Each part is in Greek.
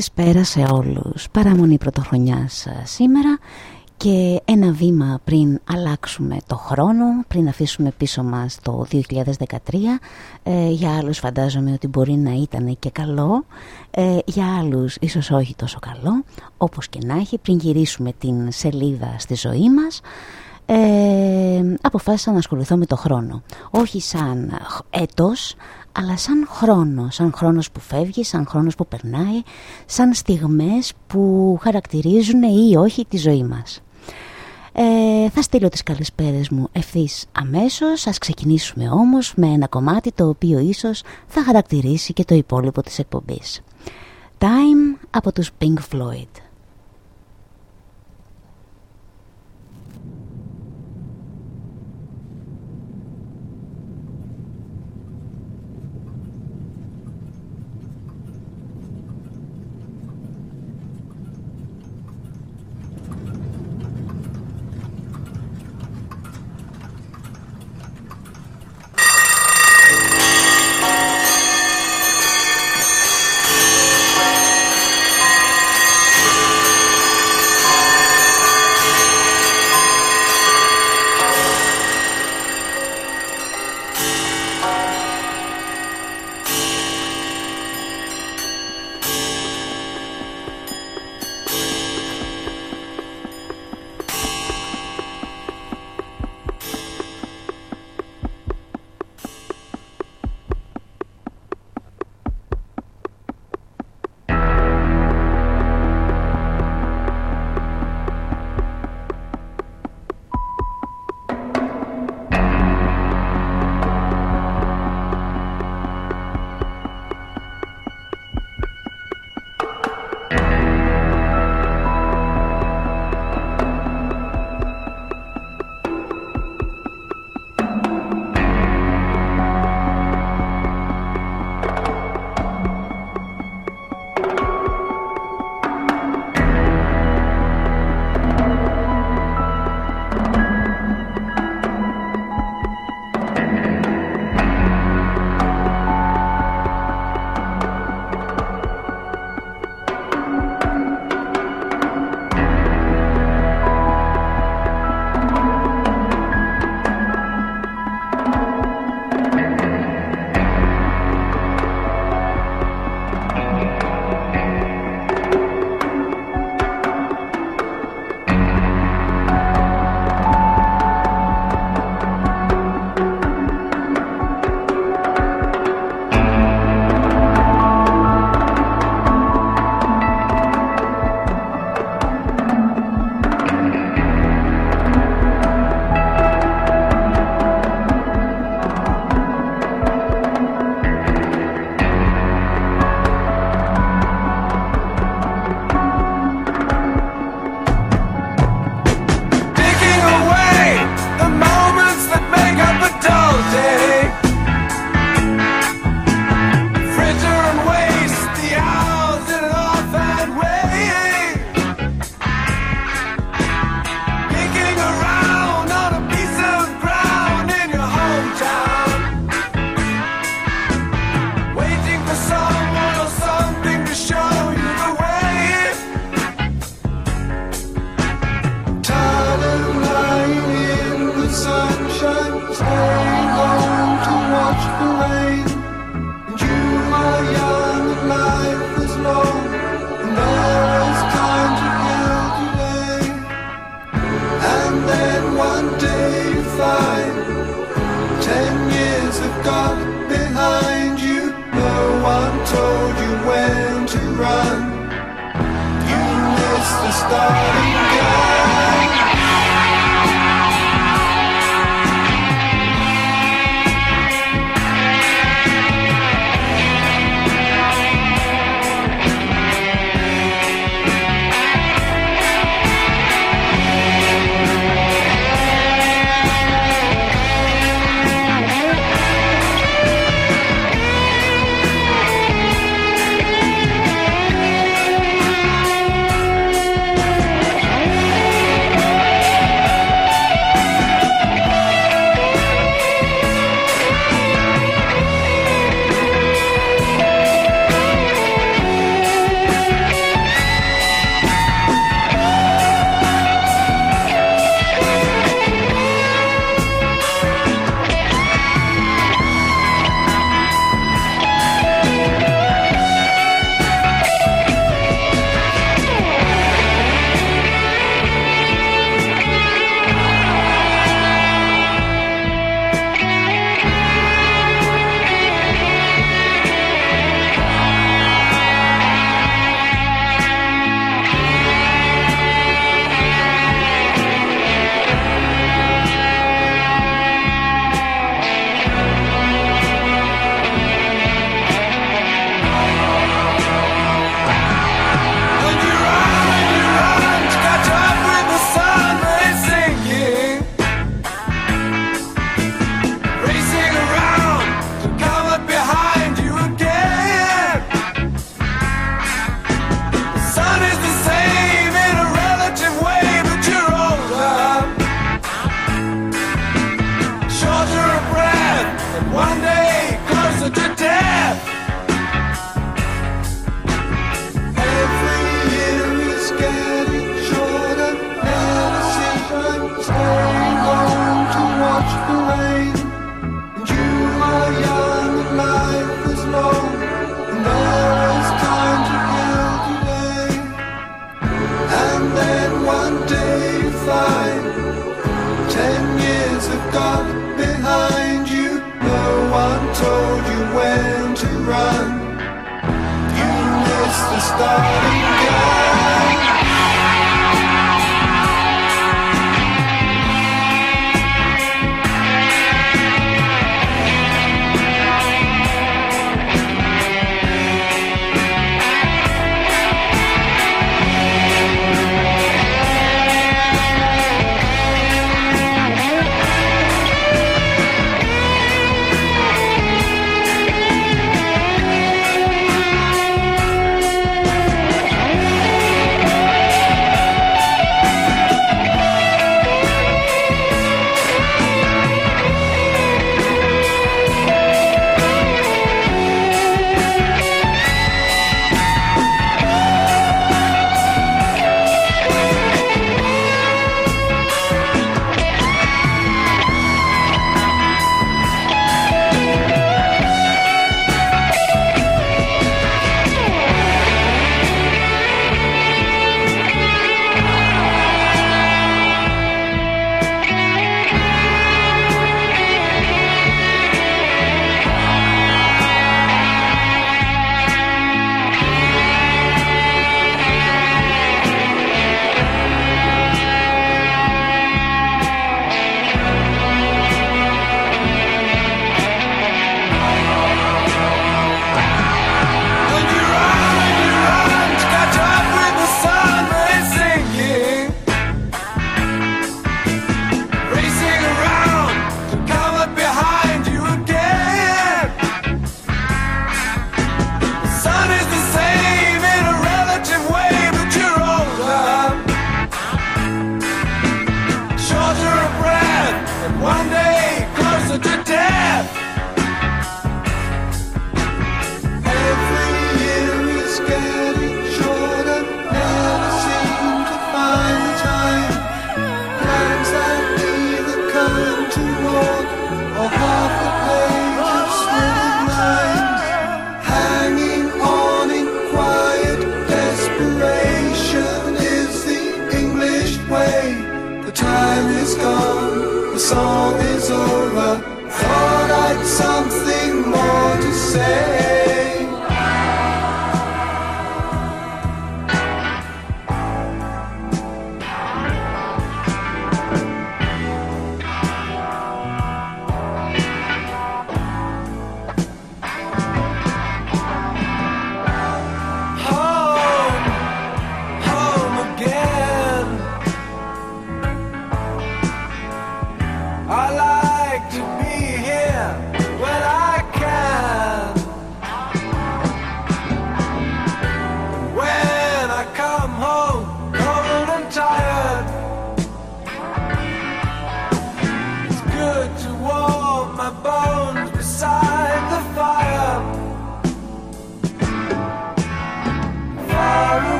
Καλησπέρα σε όλους. Παραμονή πρωτοχρονιάς ε, σήμερα και ένα βήμα πριν αλλάξουμε το χρόνο, πριν αφήσουμε πίσω μας το 2013. Ε, για άλλους φαντάζομαι ότι μπορεί να ήταν και καλό, ε, για άλλους ίσως όχι τόσο καλό. Όπως και να έχει, πριν γυρίσουμε την σελίδα στη ζωή μας, ε, αποφάσισα να ασχοληθώ με το χρόνο. Όχι σαν έτος, αλλά σαν χρόνο, σαν χρόνος που φεύγει, σαν χρόνος που περνάει, σαν στιγμές που χαρακτηρίζουν ή όχι τη ζωή μας. Ε, θα στείλω τις καλησπέρες μου ευθύς αμέσως, ας ξεκινήσουμε όμως με ένα κομμάτι το οποίο ίσως θα χαρακτηρίσει και το υπόλοιπο της εκπομπής. Time από τους Pink Floyd.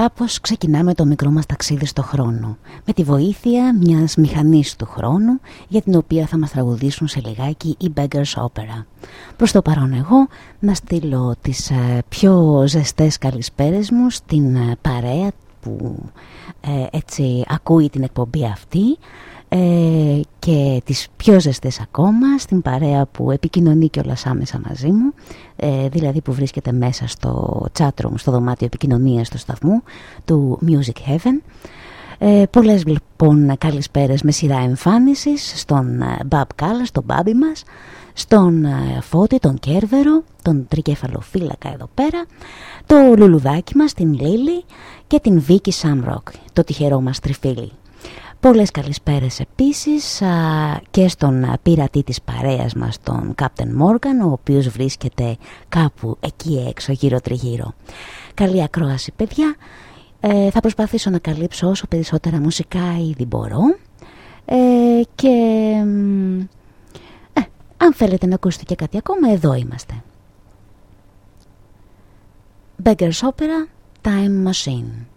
Κάπως ξεκινάμε το μικρό μας ταξίδι στο χρόνο; Με τη βοήθεια μιας μηχανής του χρόνου για την οποία θα μας τραγουδήσουν σε λιγάκι οι Beggars Opera. Προς το παρόν εγώ να στείλω τις ε, πιο ζεστές καλησπέρες μου στην ε, παρέα που ε, έτσι ακούει την εκπομπή αυτή ε, και τις πιο ζεστές ακόμα στην παρέα που επικοινωνεί κιόλας άμεσα μαζί μου ε, δηλαδή που βρίσκεται μέσα στο chatroom, στο δωμάτιο επικοινωνίας του σταθμού του Music Heaven ε, πολλές λοιπόν καλησπέρες με σειρά εμφάνισης στον Μπαμπ Κάλλας, στον Μπάμπι μας στον Φώτη, τον Κέρβερο, τον τρικεφαλοφύλακα εδώ πέρα το λουλουδάκι μας, την Λίλη και την Βίκη Σάμροκ, το τυχερό μας τριφύλι. Πολλές καλησπέρες επίσης και στον πειρατή της παρέας μας, τον Captain Morgan, ο οποίος βρίσκεται κάπου εκεί έξω, γύρω τριγύρω. Καλή ακρόαση παιδιά. Ε, θα προσπαθήσω να καλύψω όσο περισσότερα μουσικά ήδη μπορώ. Ε, και ε, αν θέλετε να ακούσετε και κάτι ακόμα, εδώ είμαστε. Beggars Opera, Time Machine.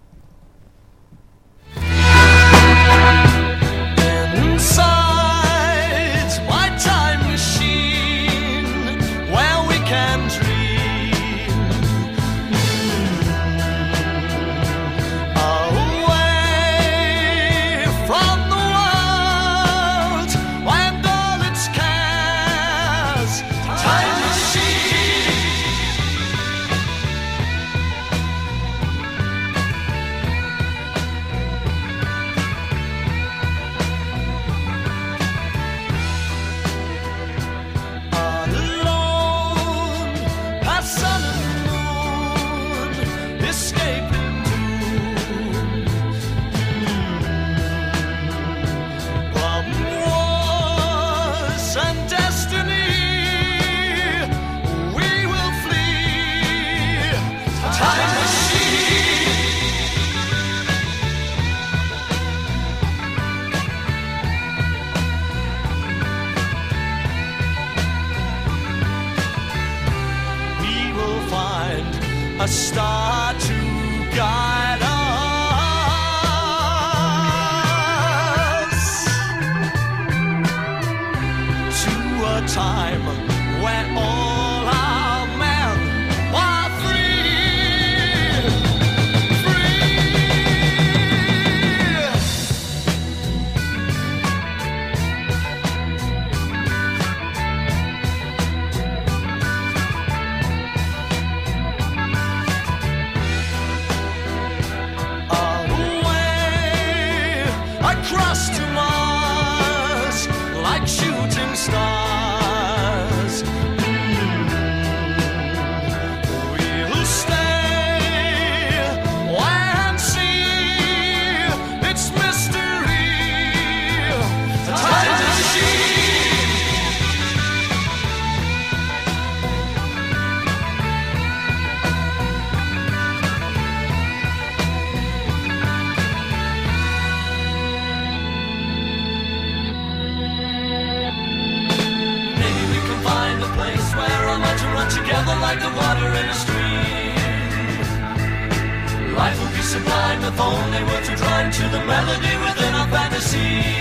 God. The melody within our fantasy.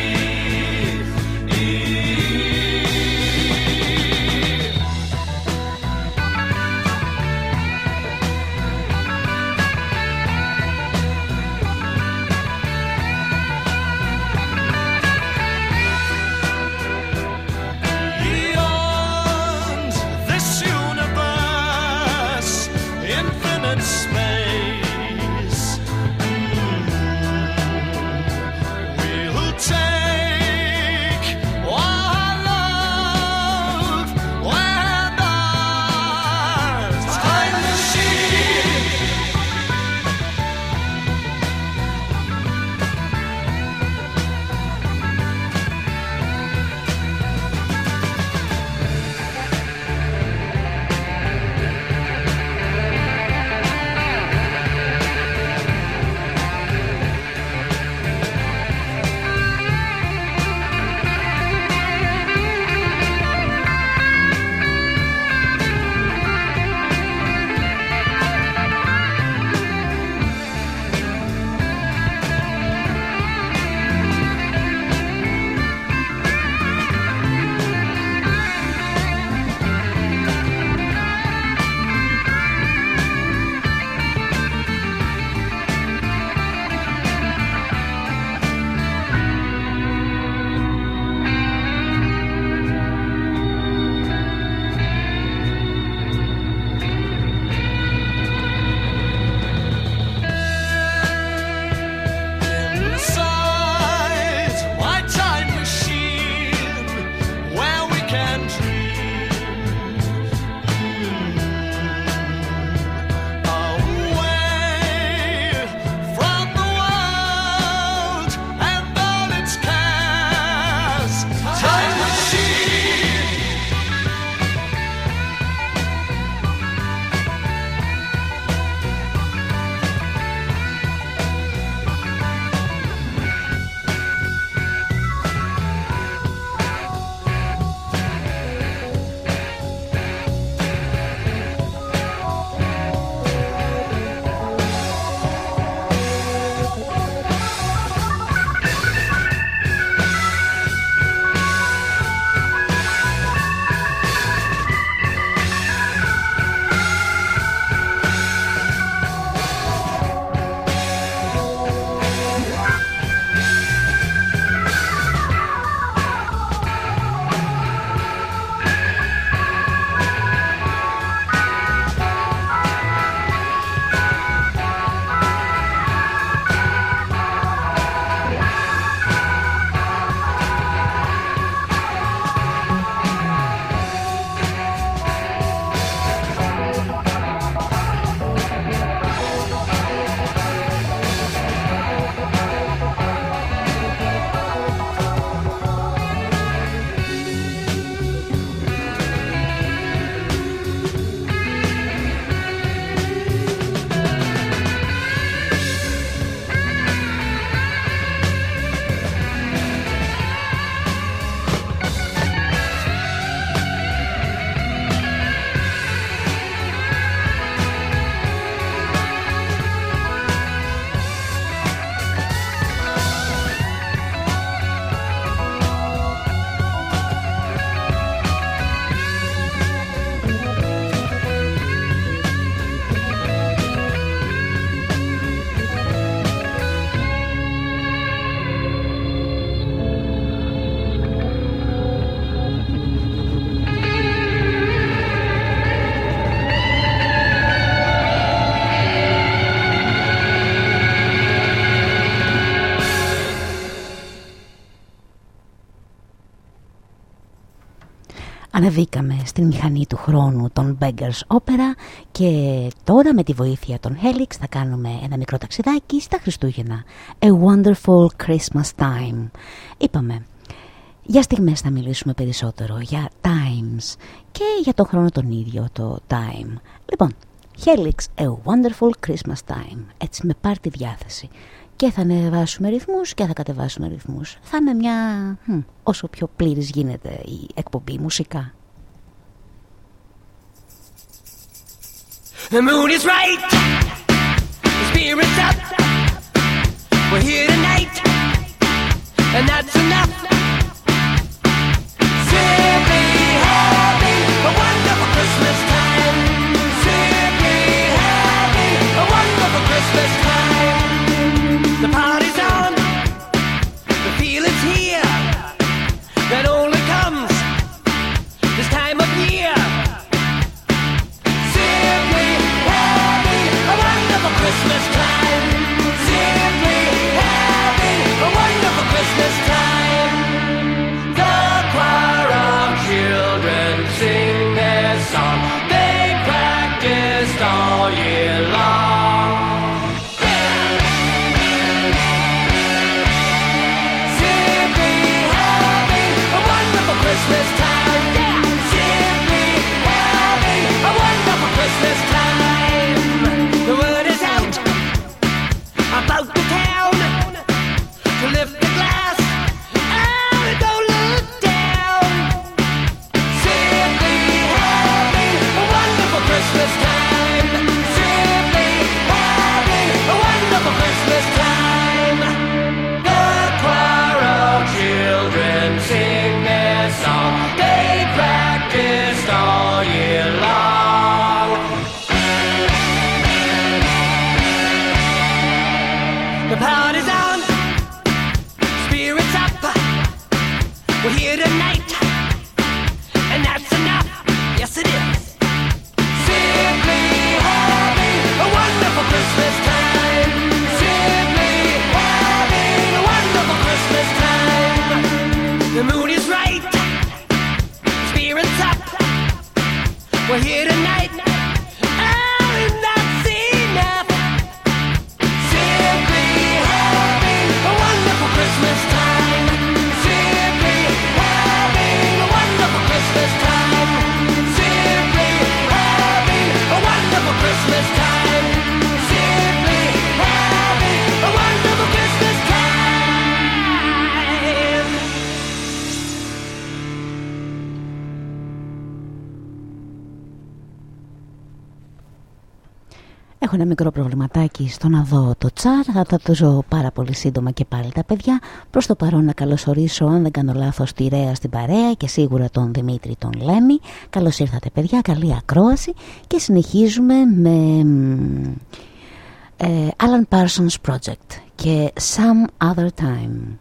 Ανεβήκαμε στην μηχανή του χρόνου των Beggars Opera και τώρα με τη βοήθεια των Helix θα κάνουμε ένα μικρό ταξιδάκι στα Χριστούγεννα. A Wonderful Christmas Time. Είπαμε, για στιγμές θα μιλήσουμε περισσότερο, για times και για τον χρόνο τον ίδιο, το time. Λοιπόν, Helix, A Wonderful Christmas Time. Έτσι με πάρει τη διάθεση. Και θα ανεβάσουμε ρυθμούς και θα κατεβάσουμε ρυθμούς. Θα είναι μια όσο πιο πλήρης γίνεται η εκπομπή μουσικά. The moon is right, the spirit's up. We're here tonight, and that's enough. Simply having a wonderful Christmas time. Simply having a wonderful Christmas time. Έχω ένα μικρό προβληματάκι στο να δω το τσάρ. Θα τα το ζω πάρα πολύ σύντομα και πάλι τα παιδιά. Προς το παρόν να καλωσορίσω, αν δεν κάνω λάθος, τη Ρέα στην παρέα και σίγουρα τον Δημήτρη τον Λέμι. Καλώς ήρθατε παιδιά, καλή ακρόαση. Και συνεχίζουμε με μ, ε, Alan Parsons Project και Some Other Time.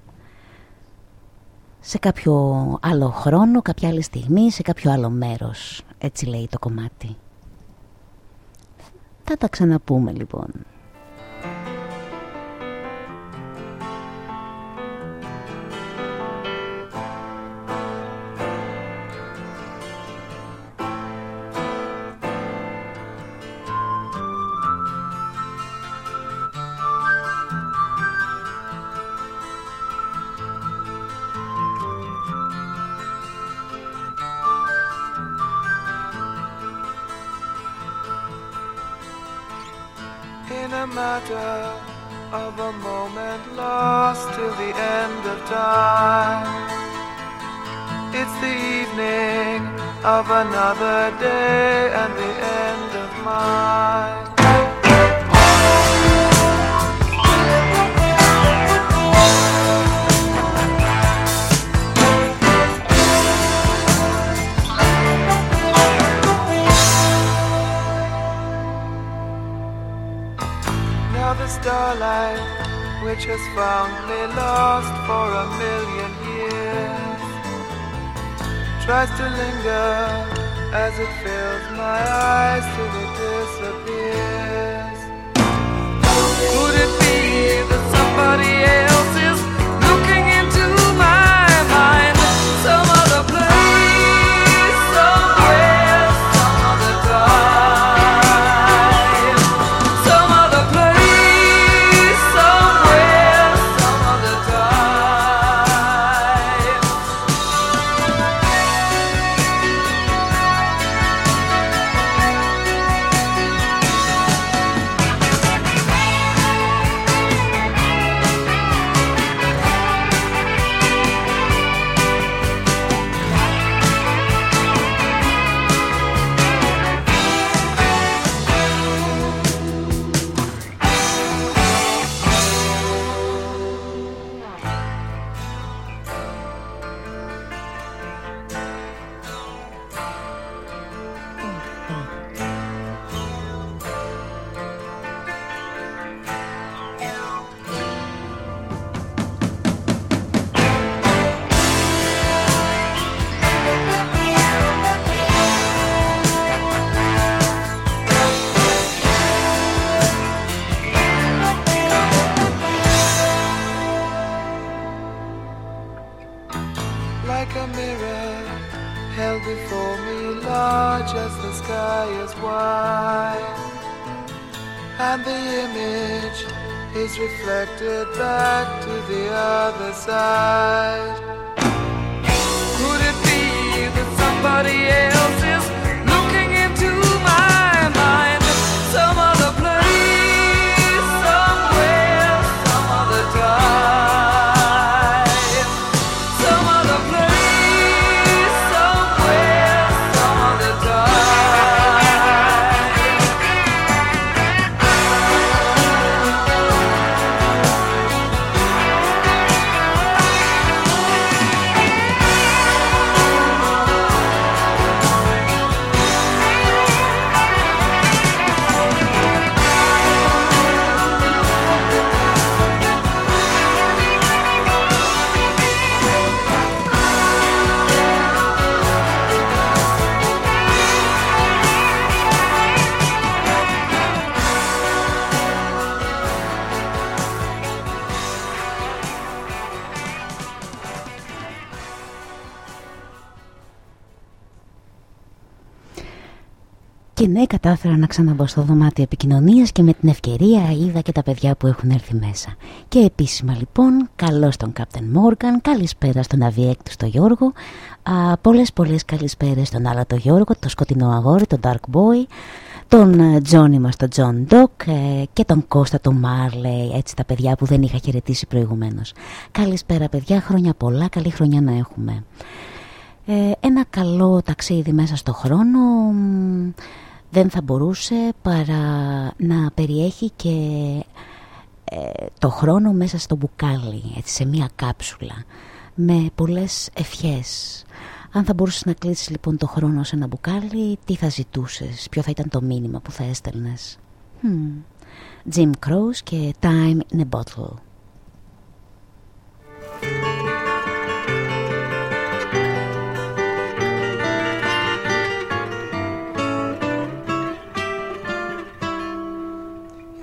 Σε κάποιο άλλο χρόνο, κάποια άλλη στιγμή, σε κάποιο άλλο μέρος. Έτσι λέει το κομμάτι. Θα τα ξαναπούμε λοιπόν. Matter of a moment lost till the end of time. It's the evening of another day and the end of mine. Starlight, which has found me lost for a million years, tries to linger as it fills my eyes till it disappears. Could it be that somebody else Και ναι, κατάφερα να ξαναμπώ στο δωμάτιο επικοινωνίας και με την ευκαιρία είδα και τα παιδιά που έχουν έρθει μέσα. Και επίσημα λοιπόν, καλώς τον Captain Morgan, καλησπέρα στον Αβιέκτου στο Γιώργο, α, πολλές πολλές καλησπέρες στον άλλο το Γιώργο, το σκοτεινό αγόρι, τον Dark Boy, τον ε, Τζόνι μας, τον John Doc ε, και τον Κώστα, τον Μάρλεϊ, έτσι τα παιδιά που δεν είχα χαιρετήσει προηγουμένως. Καλησπέρα παιδιά, χρόνια πολλά, καλή χρονιά να έχουμε. Ε, ένα καλό ταξίδι μέσα στο χρόνο μ, δεν θα μπορούσε παρά να περιέχει και ε, το χρόνο μέσα στο μπουκάλι, έτσι, σε μία κάψουλα, με πολλές ευχές. Αν θα μπορούσες να κλείσεις λοιπόν το χρόνο σε ένα μπουκάλι, τι θα ζητούσες, ποιο θα ήταν το μήνυμα που θα έστελνες; Hmm. Jim Croce και Time in a Bottle.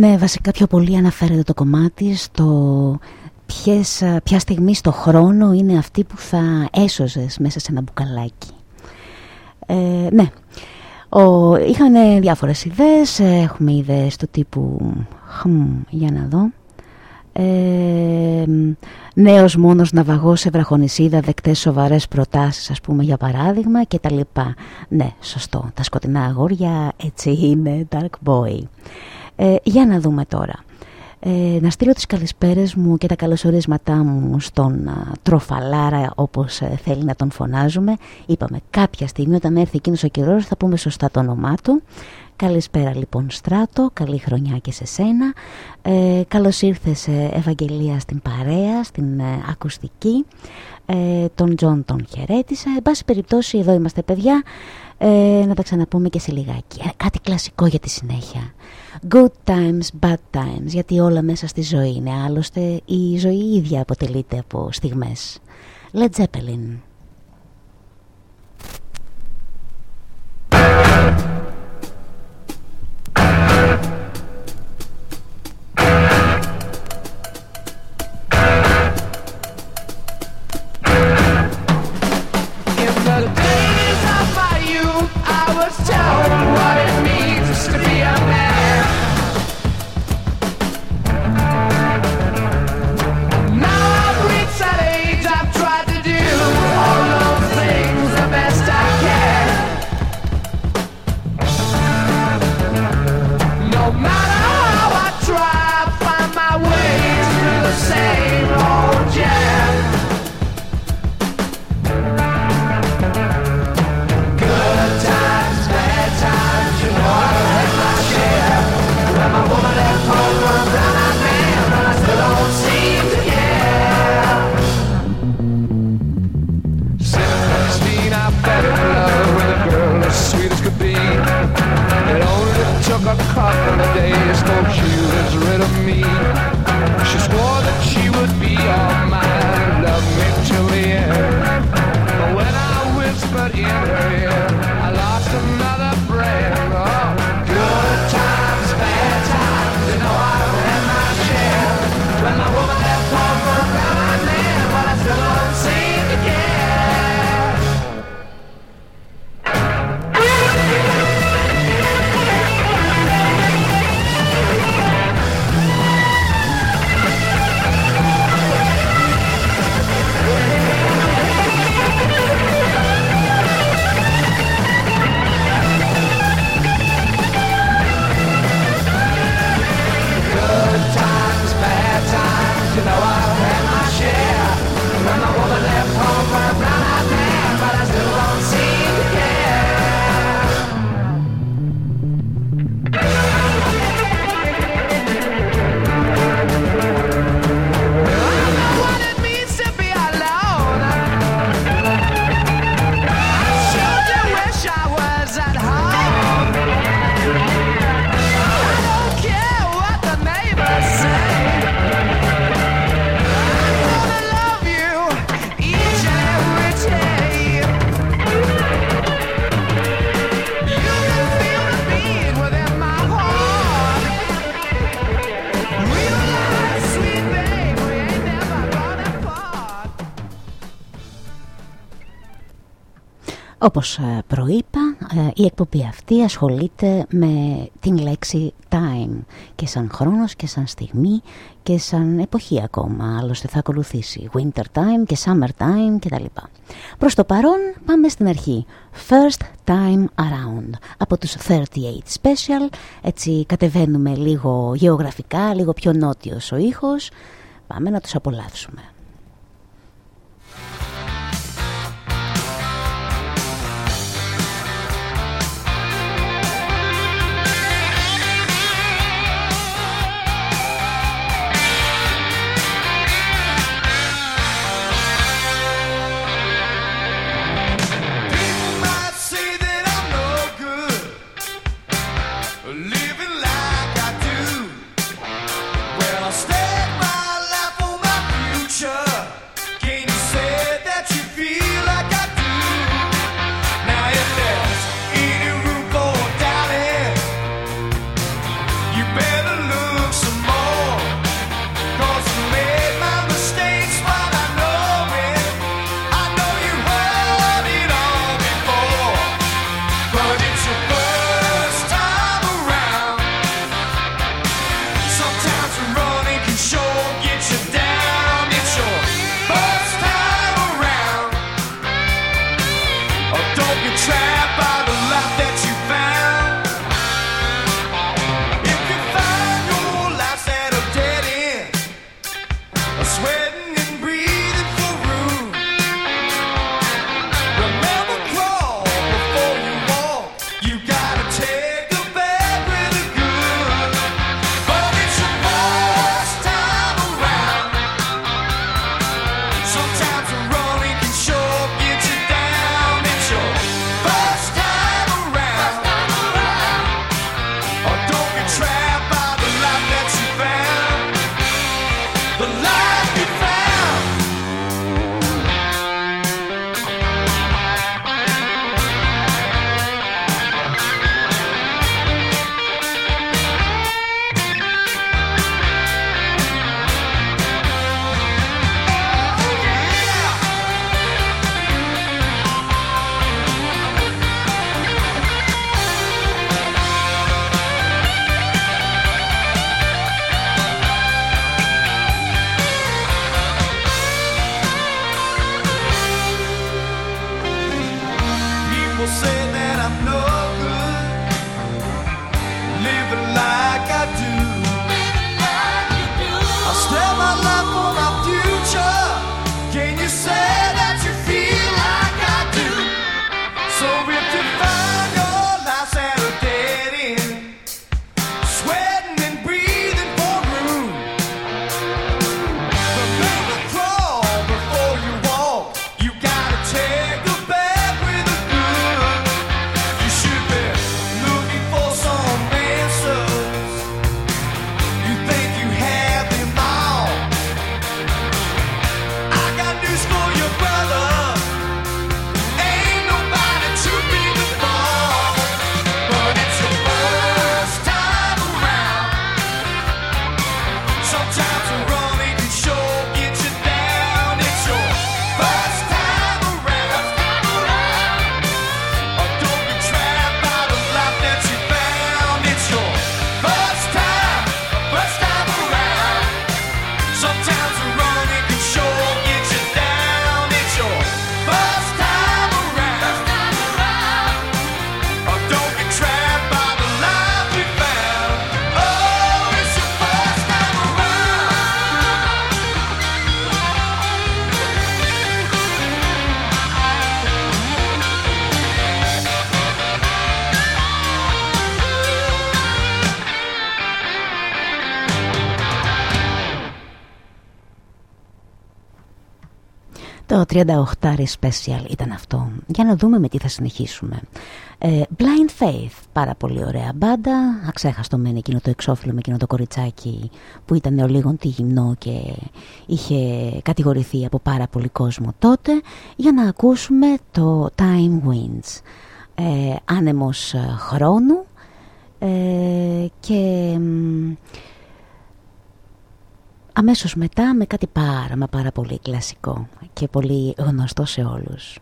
Ναι, βασικά πιο πολύ αναφέρεται το κομμάτι στο ποιες, ε, ποια στιγμή στο χρόνο είναι αυτή που θα έσωζες μέσα σε ένα μπουκαλάκι. Ε, ναι, Ο, είχαν διάφορες ιδέες, ε, έχουμε ιδέες του τύπου χμ, για να δω. Ε, νέος μόνος ναυαγός σε βραχονισίδα δεκτές σοβαρές προτάσεις ας πούμε για παράδειγμα και τα λοιπά ναι σωστό τα σκοτεινά αγόρια έτσι είναι dark boy ε, για να δούμε τώρα. Ε, να στείλω τις καλησπέρες μου και τα καλωσορίσματά μου στον Τροφαλάρα όπως ε, θέλει να τον φωνάζουμε. Είπαμε κάποια στιγμή όταν έρθει εκείνος ο καιρός θα πούμε σωστά το όνομά του. Καλησπέρα λοιπόν Στράτο, καλή χρονιά και σε σένα. Ε, καλώς ήρθες Ευαγγελία στην παρέα, στην ακουστική. Ε, τον Τζον τον χαιρέτησα. Εν πάση περιπτώσει εδώ είμαστε παιδιά. Ε, να τα ξαναπούμε και σε λιγάκι. Ε, κάτι κλασικό για τη συνέχεια. Good times, bad times, γιατί όλα μέσα στη ζωή είναι. Άλλωστε η ζωή ίδια αποτελείται από στιγμές. Led Zeppelin. Όπως ε, προείπα, ε, η εκπομπή αυτή ασχολείται με την λέξη time και σαν χρόνος και σαν στιγμή και σαν εποχή ακόμα. Άλλωστε θα ακολουθήσει winter time και summer time κτλ. Προς το παρόν πάμε στην αρχή. First time around από τους 38 special. Έτσι κατεβαίνουμε λίγο γεωγραφικά, λίγο πιο νότιος ο ήχος. Πάμε να τους απολαύσουμε. 38 special ήταν αυτό. Για να δούμε με τι θα συνεχίσουμε. Ε, Blind Faith, πάρα πολύ ωραία μπάντα. Αξέχαστο μεν εκείνο το εξώφυλλο με εκείνο το κοριτσάκι που ήταν ο λίγον τη γυμνό και είχε κατηγορηθεί από πάρα πολύ κόσμο τότε. Για να ακούσουμε το Time Winds. Ε, άνεμος ε, χρόνου ε, και αμέσως μετά με κάτι πάρα μα πάρα πολύ κλασικό και πολύ γνωστό σε όλους.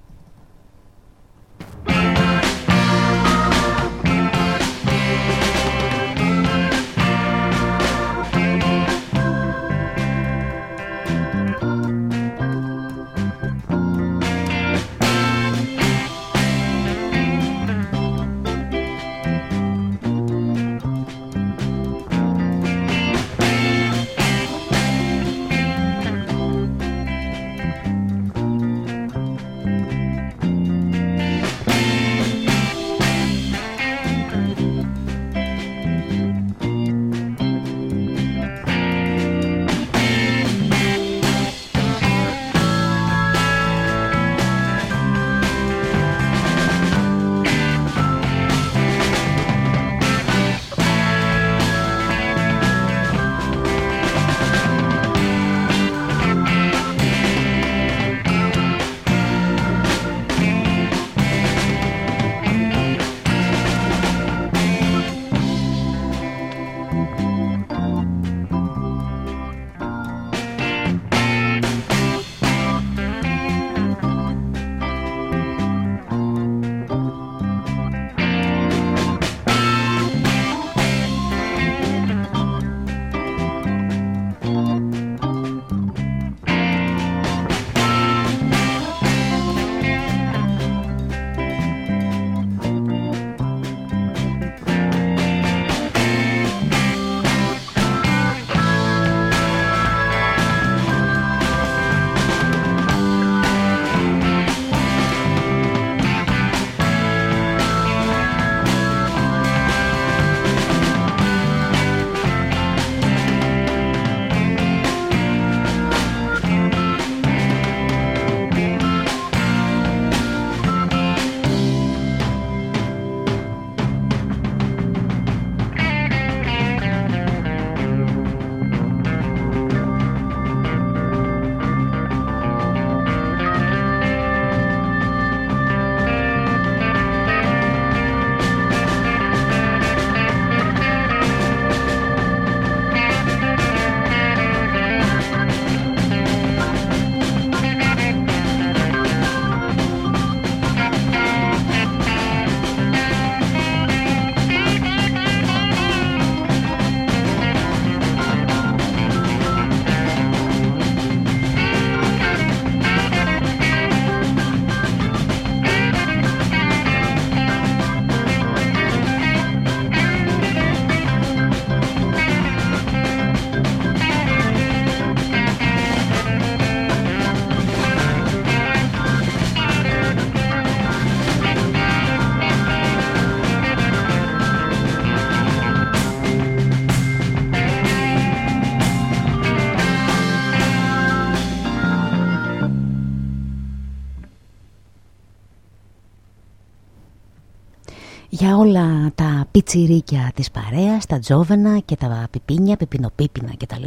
Για όλα τα πιτσιρίκια της παρέας, τα τζόβενα και τα πιπίνια, πιπινοπίπινα κτλ.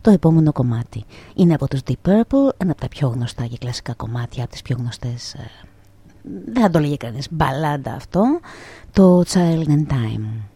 Το επόμενο κομμάτι είναι από τους Deep Purple, ένα από τα πιο γνωστά και κλασικά κομμάτια, από τις πιο γνωστές, ε, δεν θα το λέγει κανείς, μπαλάντα αυτό, το Child in Time.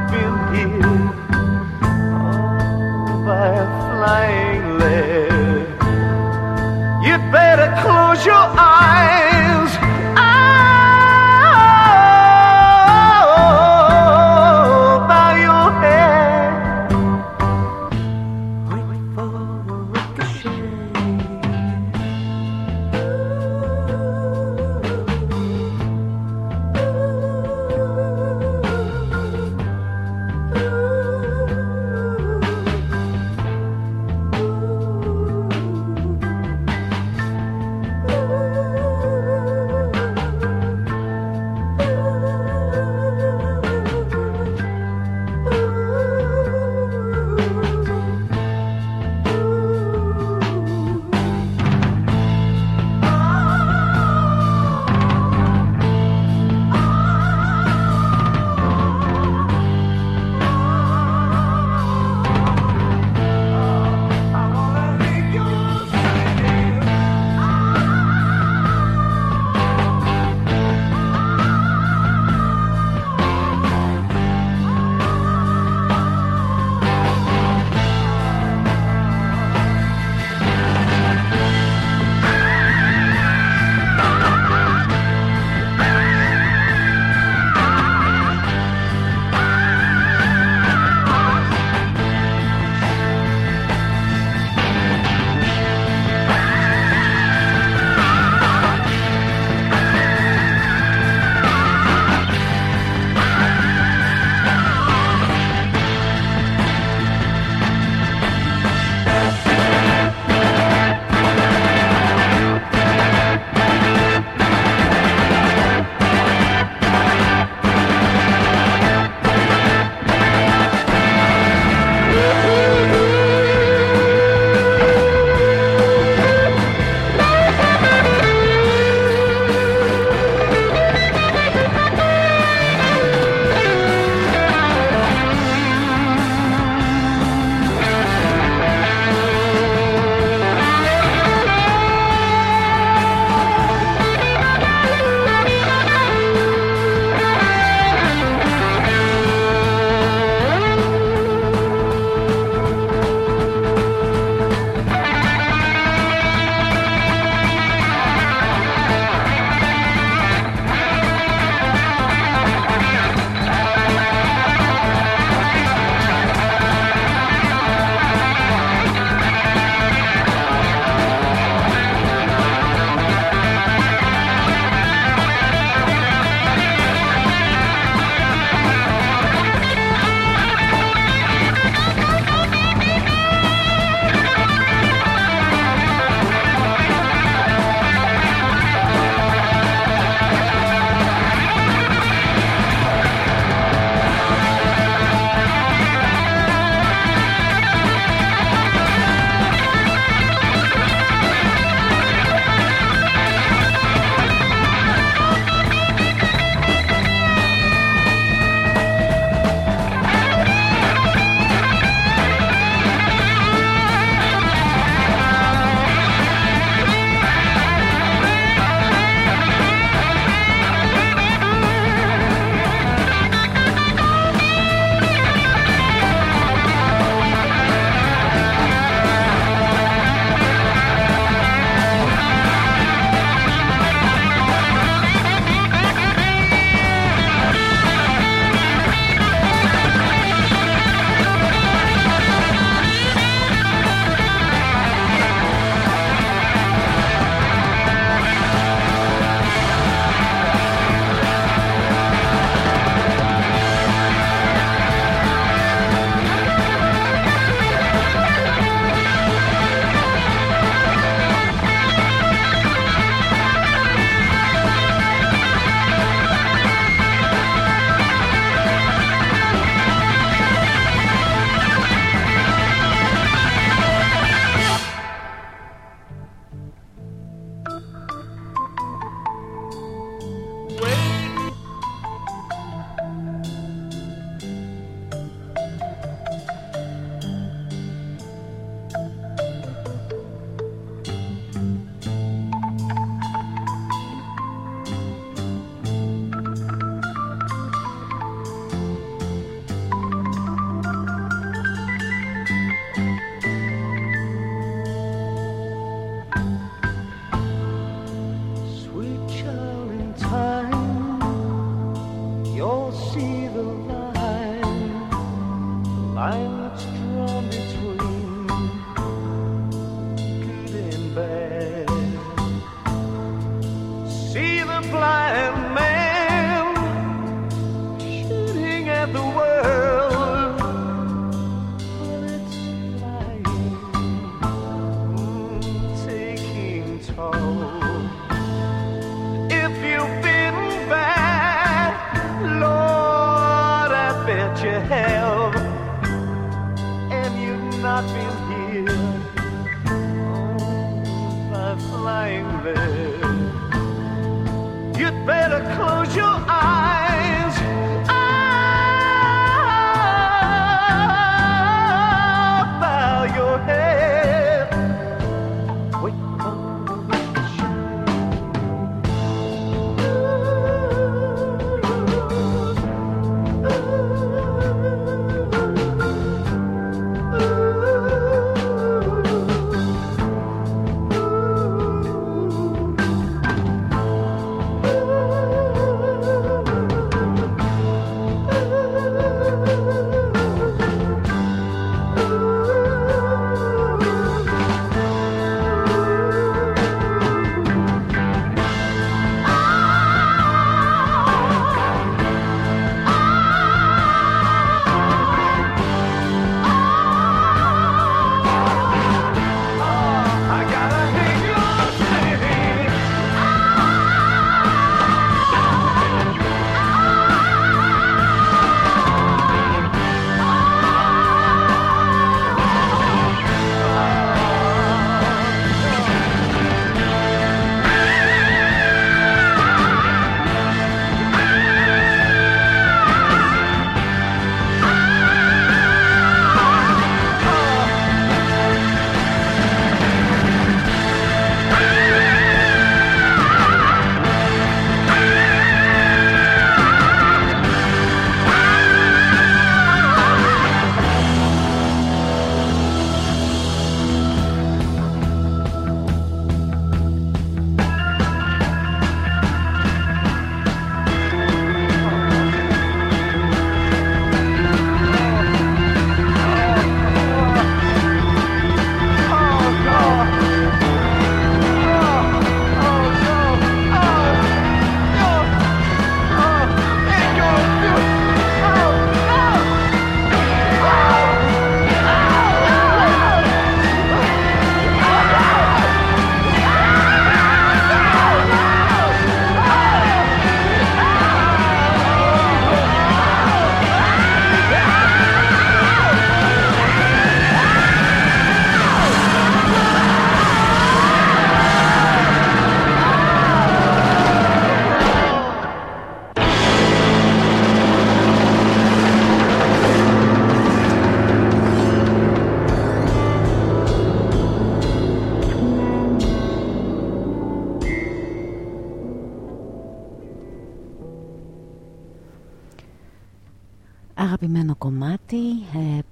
not been here oh, by flying lead. You'd better close your eyes.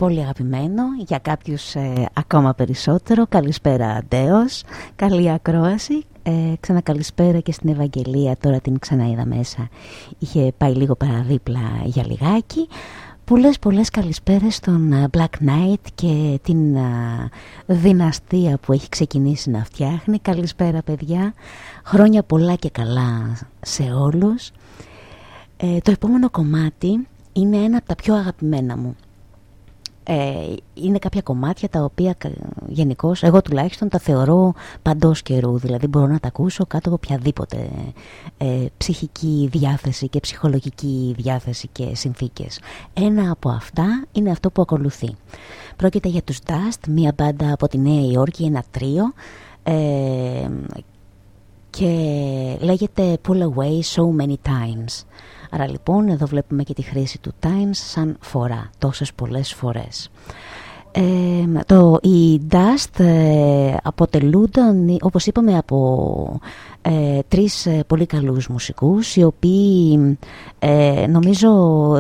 Πολύ αγαπημένο, για κάποιους ε, ακόμα περισσότερο. Καλησπέρα Αντέος, καλή ακρόαση. Ε, ξανακαλησπέρα και στην Ευαγγελία, τώρα την ξαναείδα μέσα. Είχε πάει λίγο παραδίπλα για λιγάκι. Πολλές πολλές καλησπέρες στον ε, Black Knight και την ε, δυναστεία που έχει ξεκινήσει να φτιάχνει. Καλησπέρα παιδιά, χρόνια πολλά και καλά σε όλους. Ε, το επόμενο κομμάτι είναι ένα από τα πιο αγαπημένα μου. Ε, είναι κάποια κομμάτια τα οποία γενικώς εγώ τουλάχιστον τα θεωρώ παντός καιρού. Δηλαδή μπορώ να τα ακούσω κάτω από οποιαδήποτε ε, ψυχική διάθεση και ψυχολογική διάθεση και συνθήκες. Ένα από αυτά είναι αυτό που ακολουθεί. Πρόκειται για τους Dust μια μπάντα από τη Νέα Υόρκη ένα τρίο ε, και λέγεται Pull Away So Many Times Άρα λοιπόν εδώ βλέπουμε και τη χρήση του times σαν φορά, τόσες πολλές φορές. Ε, το, οι Dust ε, αποτελούνταν όπως είπαμε από ε, τρεις ε, πολύ καλούς μουσικούς οι οποίοι ε, νομίζω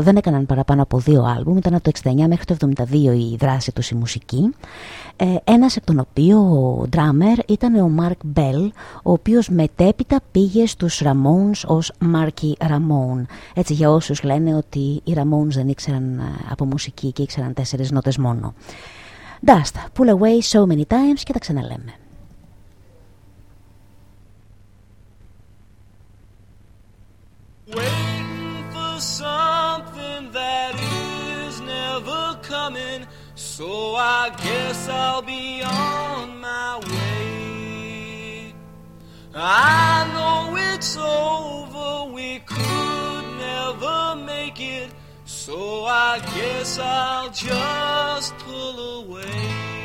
δεν έκαναν παραπάνω από δύο άλμπουμ ήταν από το 69 μέχρι το 72 η δράση τους η μουσική ε, ένας εκ των οποίων ο drummer ήταν ο Mark Bell ο οποίος μετέπειτα πήγε στους Ramones ως Marky Ramone. Έτσι για όσους λένε ότι οι Ramones δεν ήξεραν ε, από μουσική και ήξεραν τέσσερις νότες μόνο. Dust, Pull Away So Many Times και τα ξαναλέμε. Waiting So I guess I'll be on my way. I know it's over, we could never make it. So I guess I'll just pull away.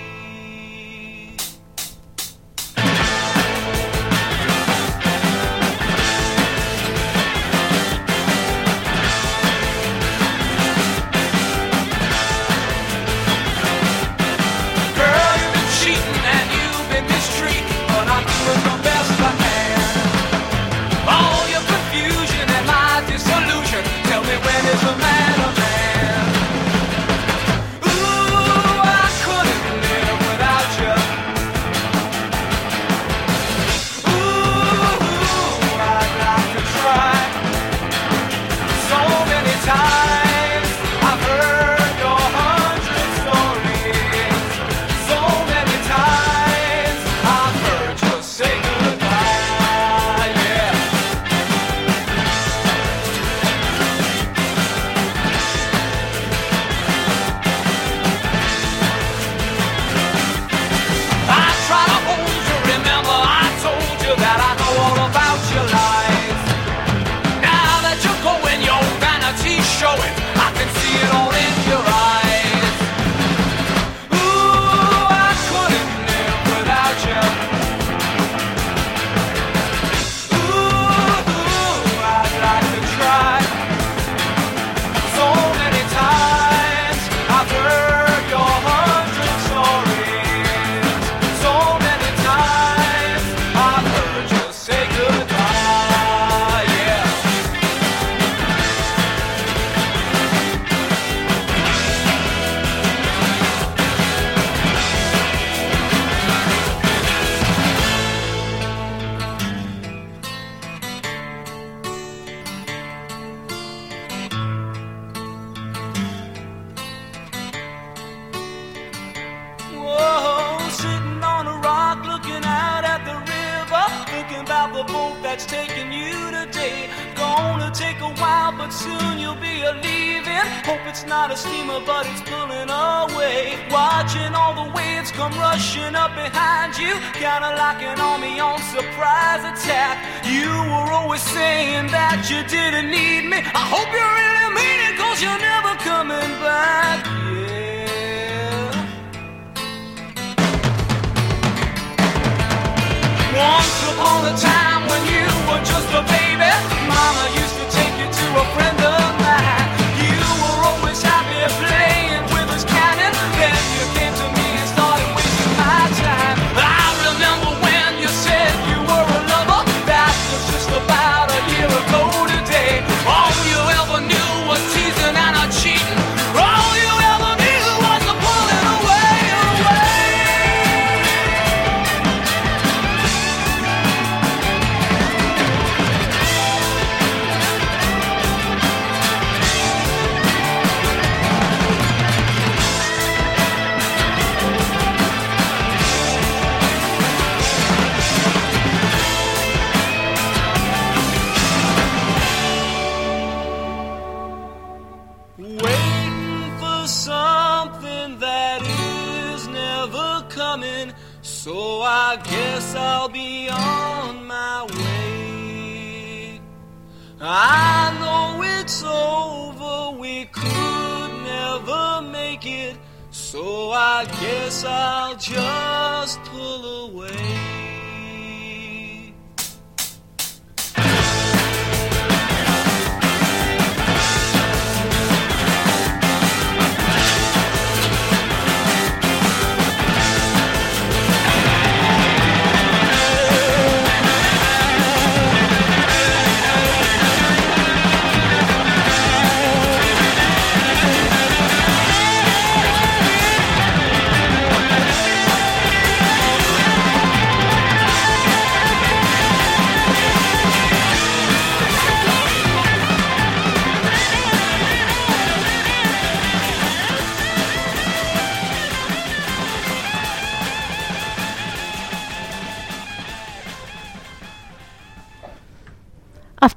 Gonna take a while, but soon you'll be a leaving. Hope it's not a steamer, but it's pulling away. Watching all the waves come rushing up behind you, kinda like an army on surprise attack. You were always saying that you didn't need me. I hope you really mean it, cause you're never coming back. Yeah. Once upon a time when you were just a baby, Mama used you're a friend of mine. Guess I'll just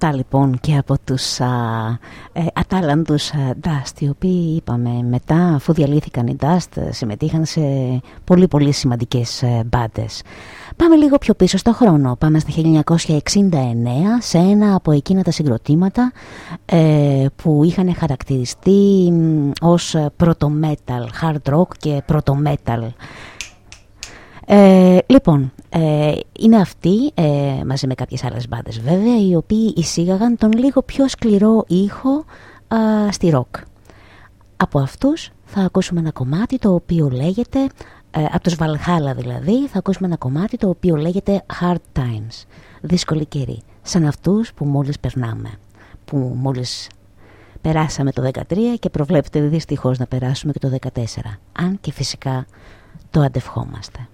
Αυτά λοιπόν και από τους α, ε, ατάλλαντους Dust οι οποίοι είπαμε μετά αφού διαλύθηκαν οι Dust συμμετείχαν σε πολύ πολύ σημαντικές ε, μπάντες. Πάμε λίγο πιο πίσω στο χρόνο. Πάμε στα 1969 σε ένα από εκείνα τα συγκροτήματα ε, που είχαν χαρακτηριστεί ως πρωτομέταλ, hard rock και πρωτομέταλ. Ε, λοιπόν, ε, είναι αυτοί, ε, μαζί με κάποιες άλλες μπάντες βέβαια, οι οποίοι εισήγαγαν τον λίγο πιο σκληρό ήχο στη ροκ. Από αυτούς θα ακούσουμε ένα κομμάτι το οποίο λέγεται, ε, από τους Βαλχάλα δηλαδή, θα ακούσουμε ένα κομμάτι το οποίο λέγεται Hard Times, δύσκολη καιρή, σαν αυτούς που μόλις περνάμε, που μόλις περάσαμε το 13 και προβλέπεται δυστυχώς να περάσουμε και το 14, αν και φυσικά το αντευχόμαστε.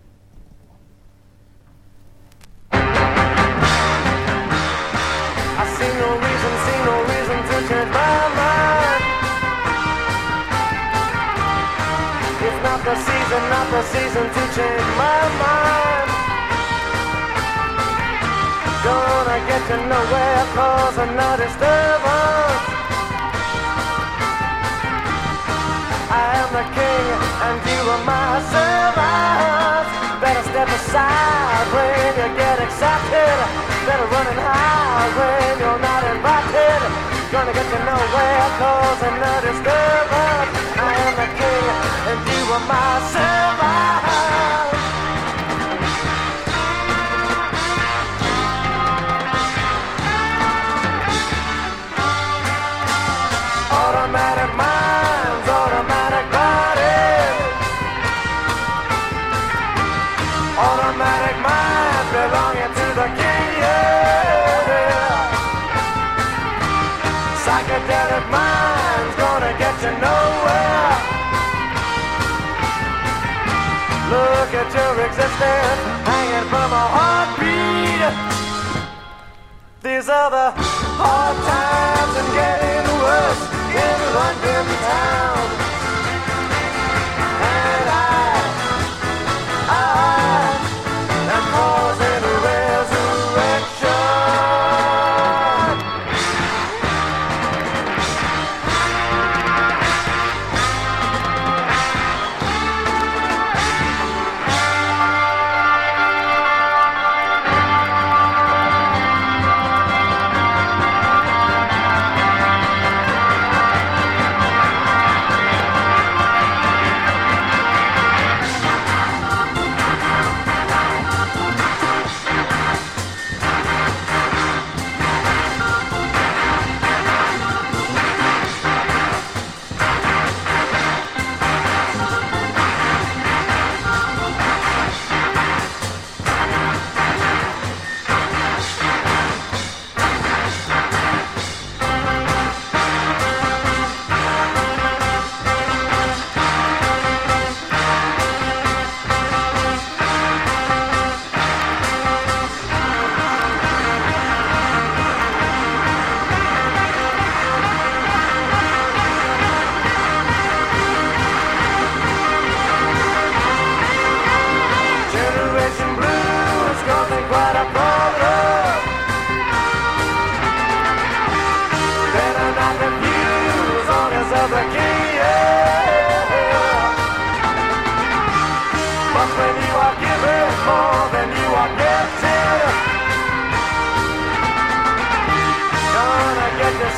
Season, not the season to change my mind. Gonna get you nowhere, cause I'm not disturbance. I am the king, and you are my servants. Better step aside when you get excited. Better run and hide when you're not invited. Gonna get you nowhere, cause not disturbance. I am the king, and you are my servant. Gonna nowhere. Look at your existence hanging from a heartbeat. These are the hard times and getting worse in London town.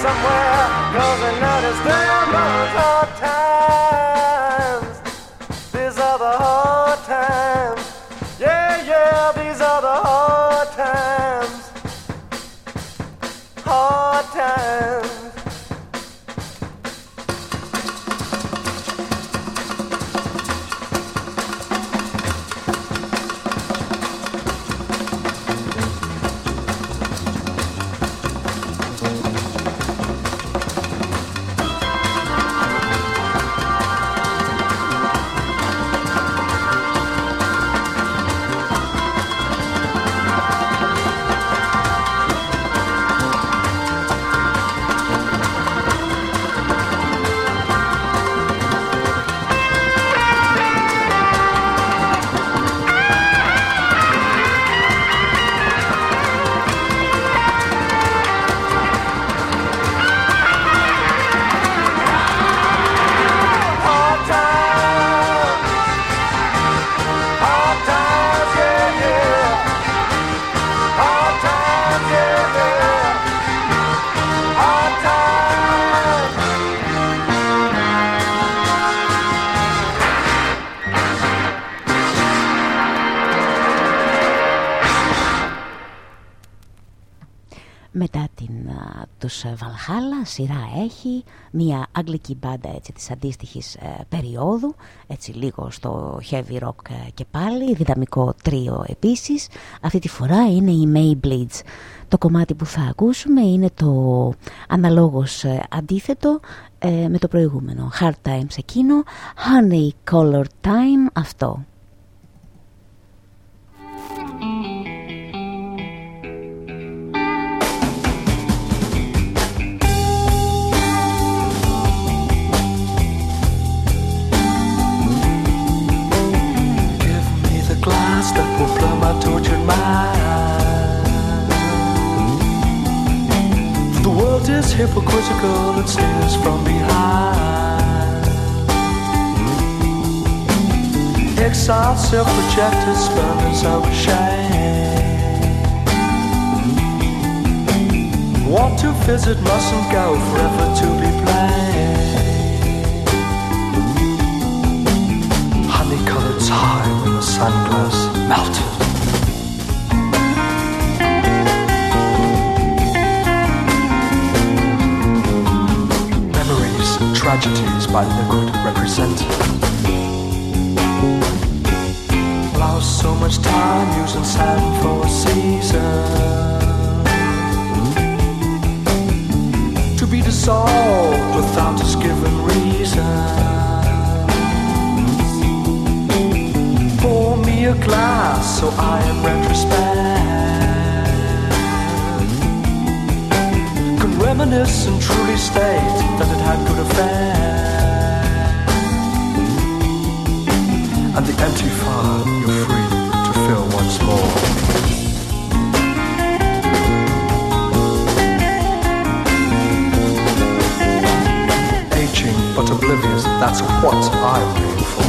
somewhere, cause I noticed there was a time. Σειρά έχει, μια αγγλική μπάντα έτσι, της αντίστοιχης ε, περίοδου, έτσι λίγο στο heavy rock ε, και πάλι, δυναμικό τρίο επίσης. Αυτή τη φορά είναι η Maybleeds. Το κομμάτι που θα ακούσουμε είναι το αναλόγως ε, αντίθετο με το προηγούμενο. Hard Times εκείνο, Honey Color Time αυτό. Is hypocritical and stares from behind. Exiled, self-rejected, spurners of shame. Want to visit, mustn't go forever to be plain. Honey-colored time the sunglass melted. tragedies by liquid represented. Lost so much time using sand for a season. To be dissolved without a given reason. Pour me a glass so I am retrospect. Can reminisce and truly state that it had good effect. And the empty fire you're free to fill once more. But oblivious, that's what I'm here for.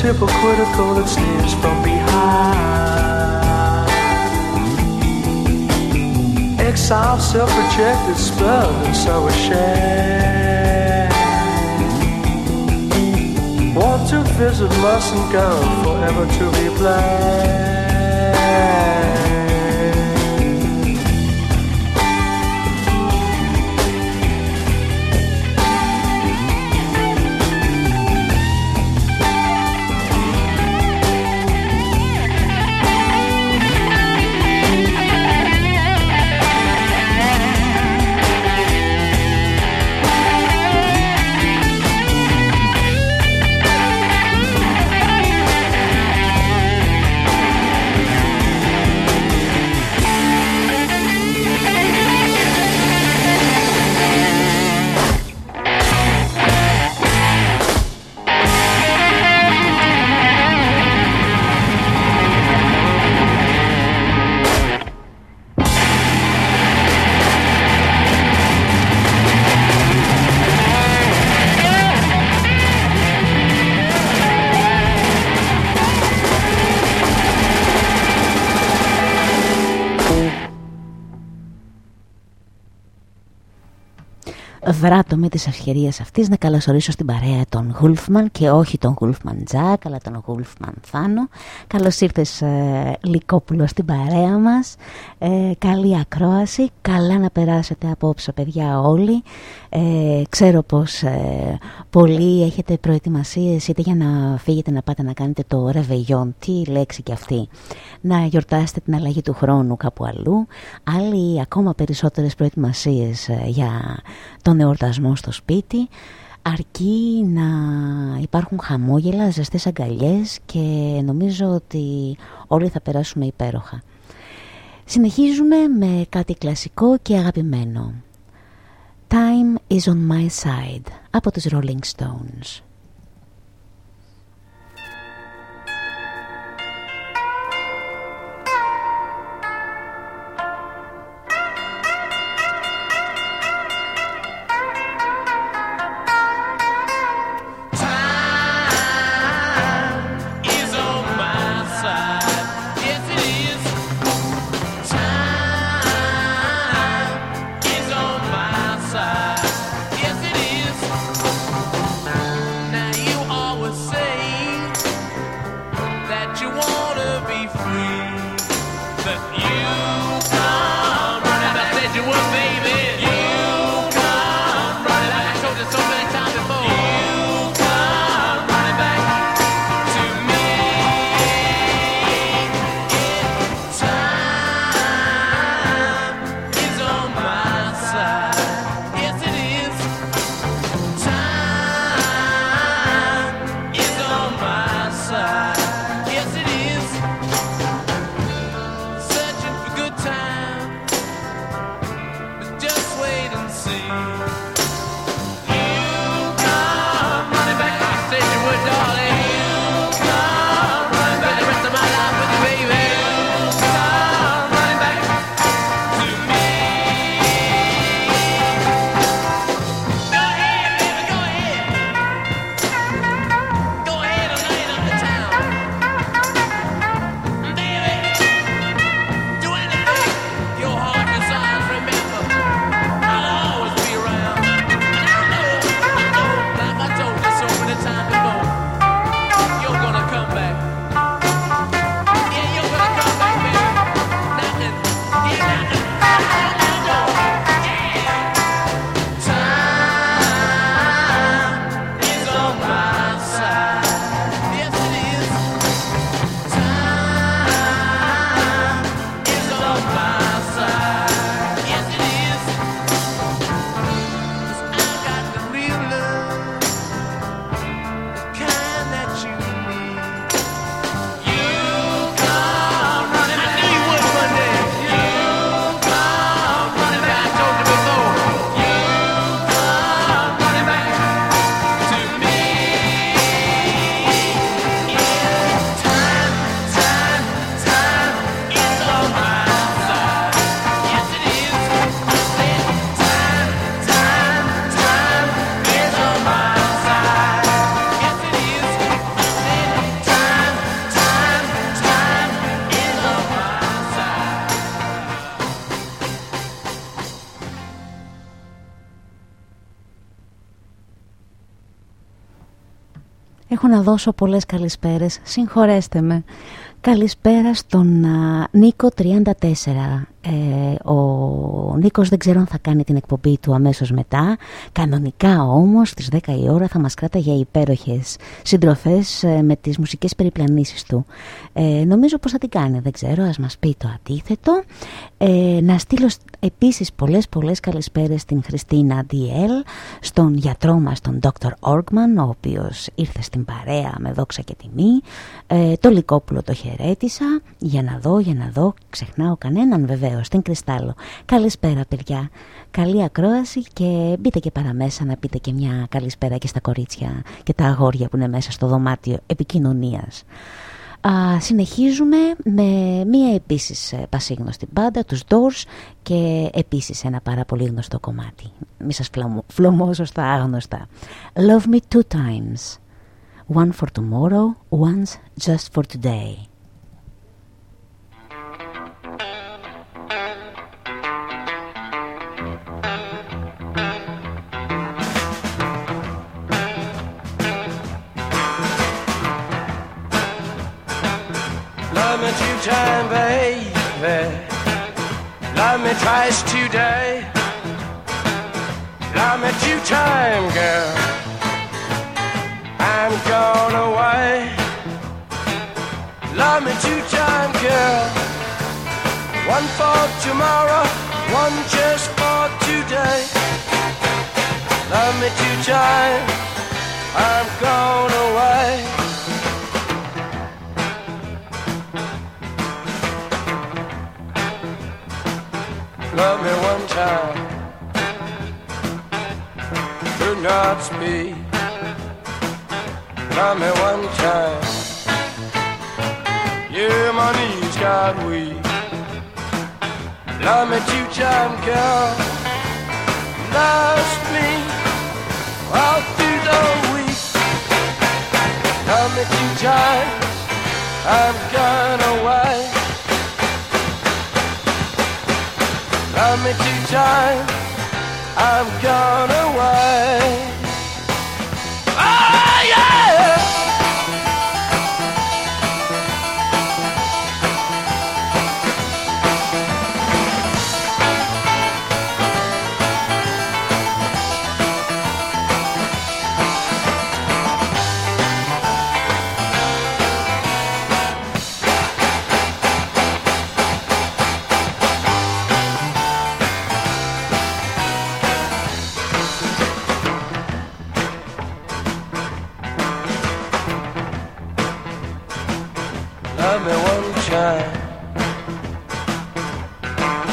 Hypocritical that sneers from behind. Exiled, self-rejected, spurned, and so ashamed. Want to visit, mustn't go, forever to be blamed. Βράτω με τις ευκαιρίες αυτής να καλωσορίσω στην παρέα τον Γουλφμαν και όχι τον Γουλφμαν Τζακ αλλά τον Γουλφμαν Θάνο. Καλώς ήρθες ε, Λυκόπουλο στην παρέα μας. Ε, καλή ακρόαση, καλά να περάσετε απόψε παιδιά όλοι. Ε, ξέρω πως ε, πολλοί έχετε προετοιμασίες είτε για να φύγετε να πάτε να κάνετε το ρεβεγιόν, τι λέξη και αυτή, να γιορτάσετε την αλλαγή του χρόνου κάπου αλλού, άλλοι ακόμα περισσότερες προετοιμασίες ε, για τον εορτασμό στο σπίτι, αρκεί να υπάρχουν χαμόγελα, ζεστές αγκαλιές και νομίζω ότι όλοι θα περάσουμε υπέροχα. Συνεχίζουμε με κάτι κλασικό και αγαπημένο. Time is on my side από τους Rolling Stones. Να δώσω πολλές καλησπέρες, συγχωρέστε με. Καλησπέρα στον Νίκο 34 ε, ο Νίκος δεν ξέρω αν θα κάνει την εκπομπή του αμέσως μετά. Κανονικά όμως στις 10 η ώρα θα μας κράταγε υπέροχες συντροφές ε, με τις μουσικές περιπλανήσεις του. Ε, νομίζω πως θα την κάνει, δεν ξέρω, ας μας πει το αντίθετο. Ε, να στείλω επίσης πολλές πολλές καλησπέρες στην Χριστίνα DL, στον γιατρό μας τον Dr. Orgman, ο οποίος ήρθε στην παρέα με δόξα και τιμή. Ε, το Λικόπουλο το χαιρέτησα, για να δω, για να δω, ξεχνάω κανέναν βέβαια στην Κρυστάλλο. Καλησπέρα παιδιά, καλή ακρόαση και μπείτε και παραμέσα να πείτε και μια καλησπέρα και στα κορίτσια και τα αγόρια που είναι μέσα στο δωμάτιο επικοινωνίας. Α, συνεχίζουμε με μία επίσης ε, πασίγνωστη μπάντα, τους Doors και επίσης ένα πάρα πολύ γνωστό κομμάτι. Μη σας φλωμώσω στα άγνωστα. Love me two times. One for tomorrow, once just for today. Love me two time, baby. Love me twice today. Love me two time, girl. I'm gone away. Love me two time, girl. One for tomorrow, one just for today. Love me two time. I'm gone away. Love me one time. Do not speak. Love me one time. Yeah, my knees got weak. Love me two time, girl. Last me all through the week. Love me two times. I'm gone away. Love me two times. I'm gone away. Love me one time.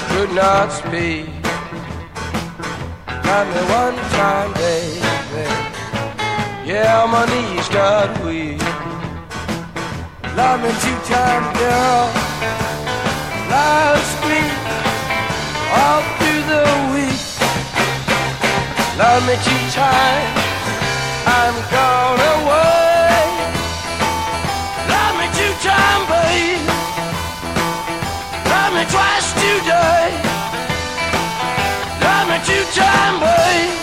Could not speak. Love me one time, baby. Yeah, my knees got weak. Love me two times, girl. Last week, all through the week. Love me two times. I'm gone today. Not my two-time way.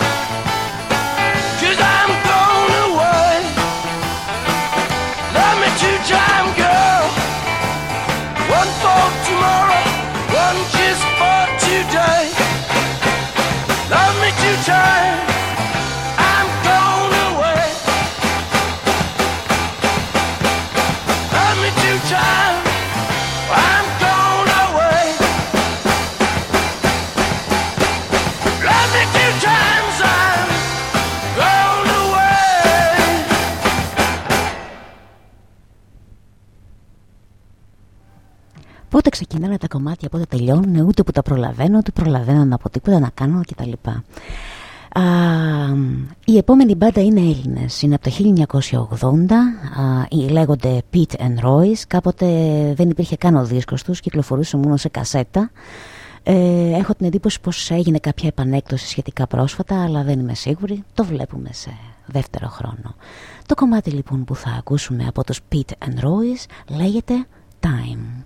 Τα κομμάτια, πότε τελειώνουν, ούτε που τα προλαβαίνω, ούτε προλαβαίνω να πω τίποτα, να κάνω κτλ. Α, η επόμενη μπάντα είναι Έλληνες, είναι από το 1980, α, οι- λέγονται Pete and Royce, κάποτε δεν υπήρχε καν ο δίσκος τους, κυκλοφορούσε μόνο σε κασέτα. Ε, έχω την εντύπωση πως έγινε κάποια επανέκδοση σχετικά πρόσφατα, αλλά δεν είμαι σίγουρη, το βλέπουμε σε δεύτερο χρόνο. Το κομμάτι λοιπόν που θα ακούσουμε από τους Pete and Royce λέγεται Time. Time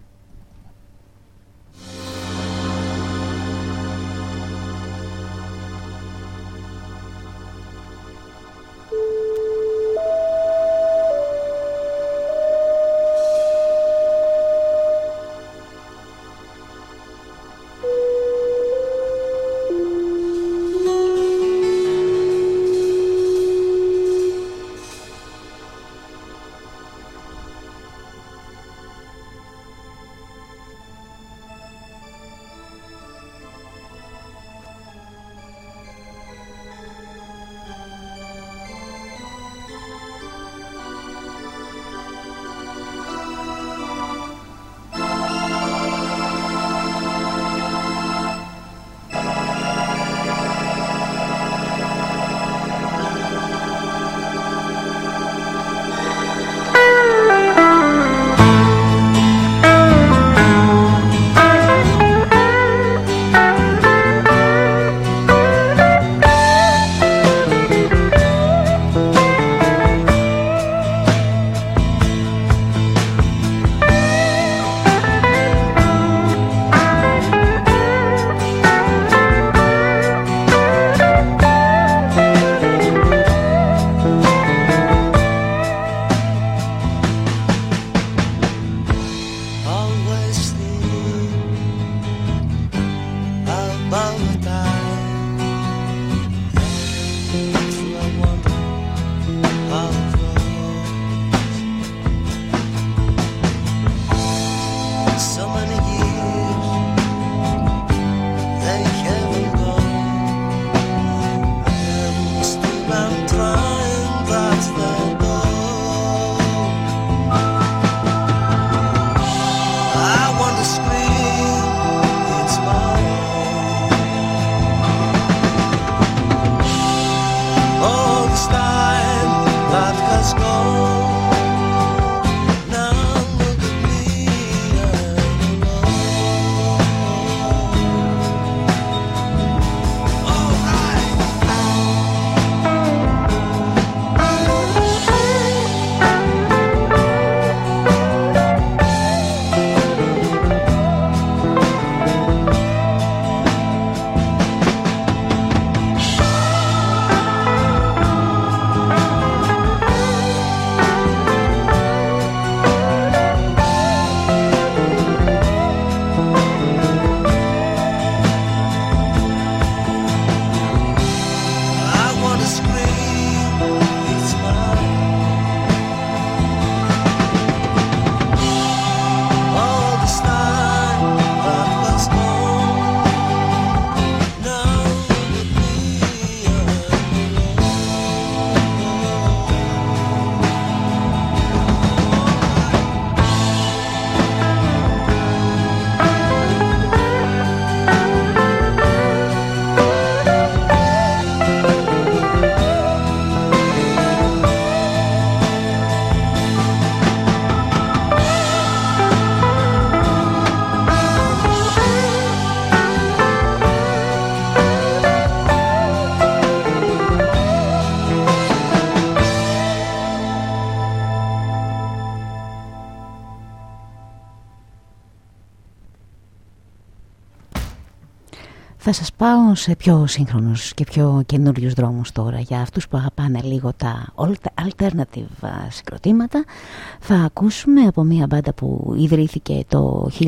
Θα σας πάω σε πιο σύγχρονους και πιο καινούριους δρόμους τώρα για αυτούς που αγαπάνε λίγο τα alternative συγκροτήματα. Θα ακούσουμε από μια μπάντα που ιδρύθηκε το 1992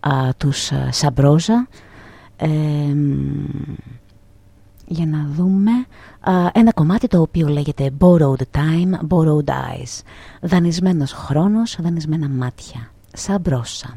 α, τους Σαμπρόζα. Για να δούμε ένα κομμάτι το οποίο λέγεται Borrowed Time, Borrowed Eyes δανεισμένος χρόνος, δανεισμένα μάτια. Σαμπρόσα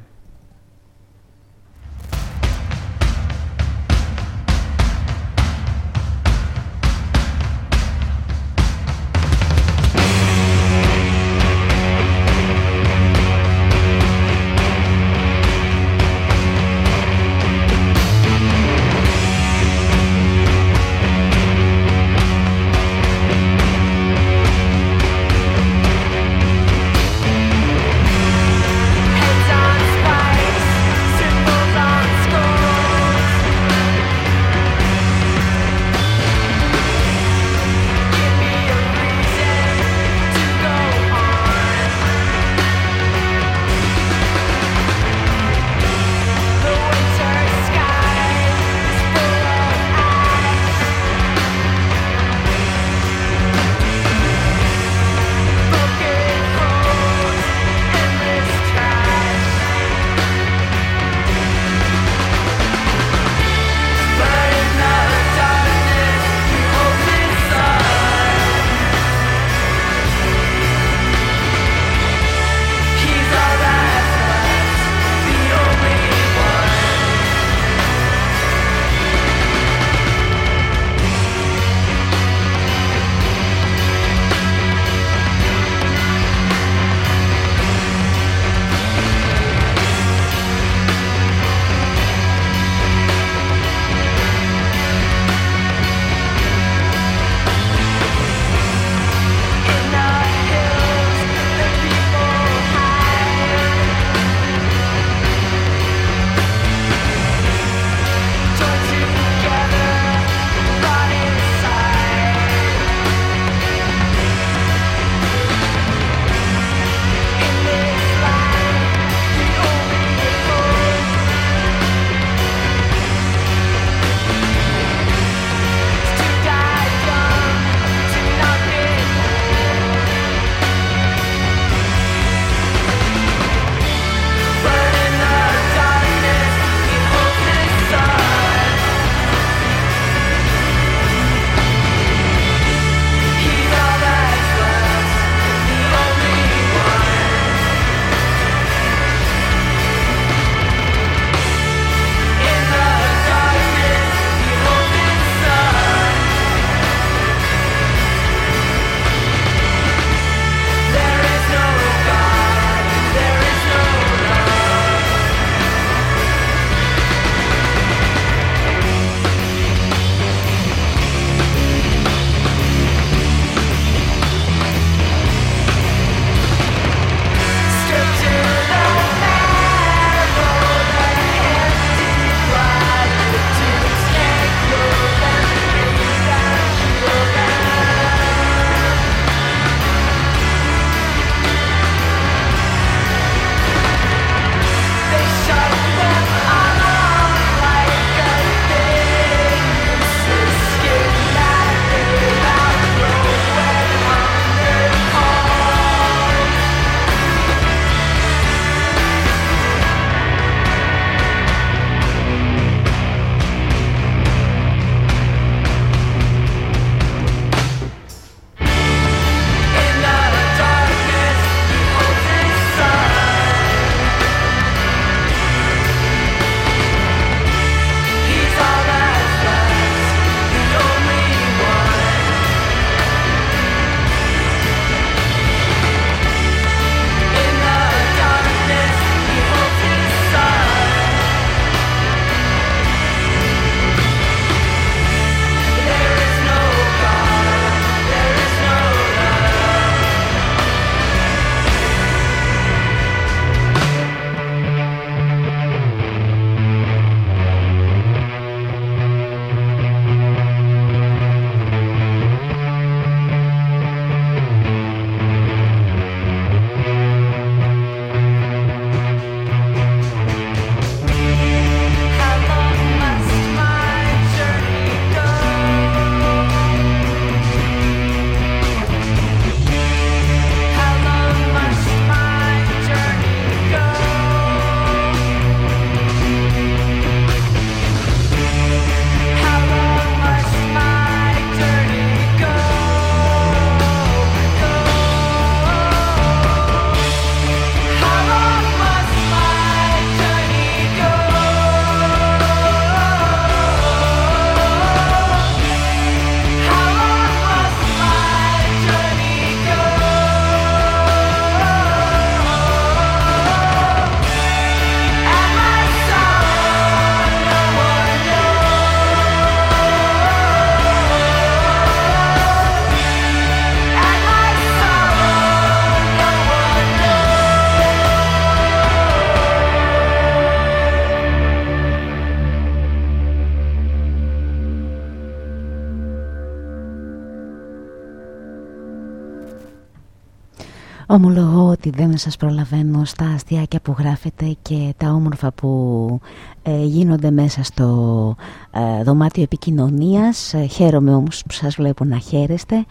Ομολογώ ότι δεν σας προλαβαίνω στα αστιάκια που γράφετε και τα όμορφα που ε, γίνονται μέσα στο ε, δωμάτιο επικοινωνίας. Ε, χαίρομαι όμως που σας βλέπω να χαίρεστε.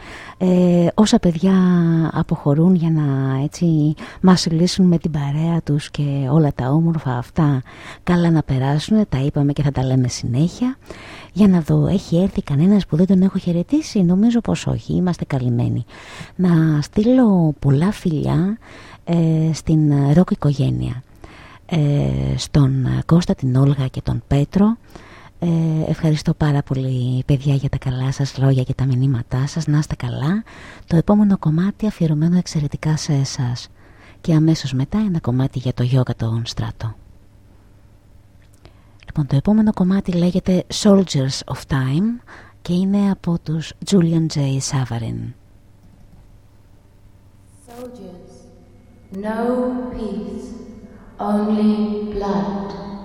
Ε, όσα παιδιά αποχωρούν για να έτσι μας λύσουν με την παρέα τους και όλα τα όμορφα αυτά καλά να περάσουν, τα είπαμε και θα τα λέμε συνέχεια. Για να δω, έχει έρθει κανένας που δεν τον έχω χαιρετήσει, νομίζω πως όχι, είμαστε καλυμμένοι. Να στείλω πολλά φιλιά στην ροκ οικογένεια. Ε, στον Κώστα, την Όλγα και τον Πέτρο. Ε, ευχαριστώ πάρα πολύ παιδιά για τα καλά σας λόγια και τα μηνύματά σας. Να είστε καλά. Το επόμενο κομμάτι αφιερωμένο εξαιρετικά σε εσάς. Και αμέσως μετά ένα κομμάτι για το γιόγκα τον στράτο. Λοιπόν, το επόμενο κομμάτι λέγεται Soldiers of Time και είναι από τους Julian J. Savarin. Soldiers, no peace. only blood.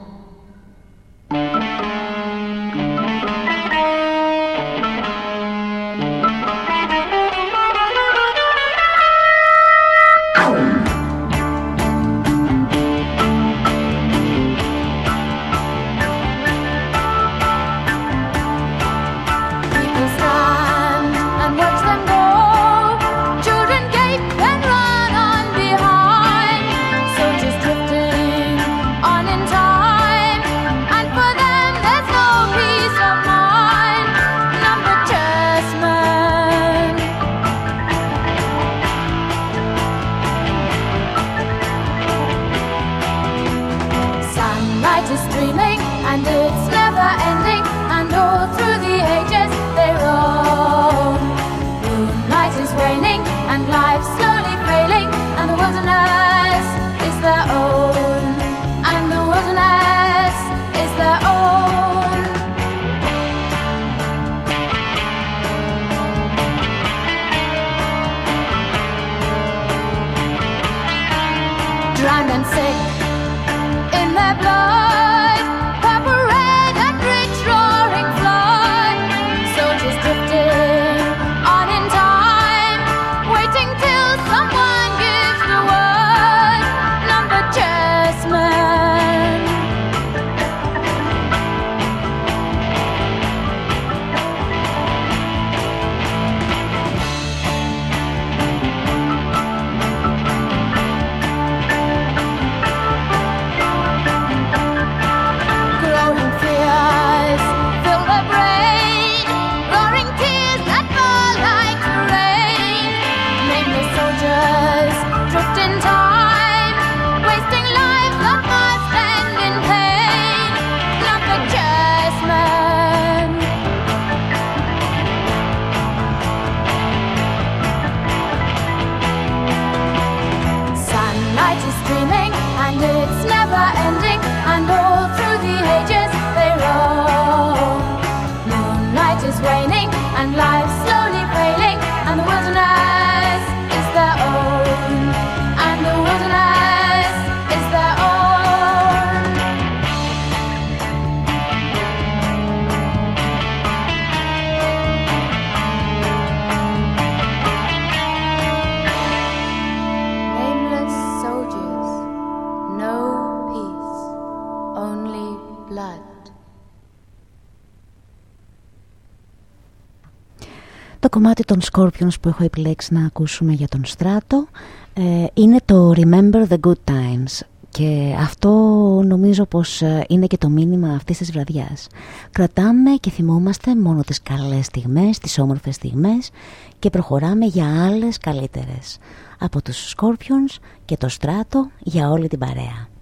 Música κομμάτι των Scorpions που έχω επιλέξει να ακούσουμε για τον Στράτο ε, είναι το Remember the Good Times και αυτό νομίζω πως ε, είναι και το μήνυμα αυτής της βραδιάς. Κρατάμε και θυμόμαστε μόνο τις καλές στιγμές, τις όμορφες στιγμές και προχωράμε για άλλες καλύτερες. Από τους Scorpions και το Στράτο για όλη την παρέα.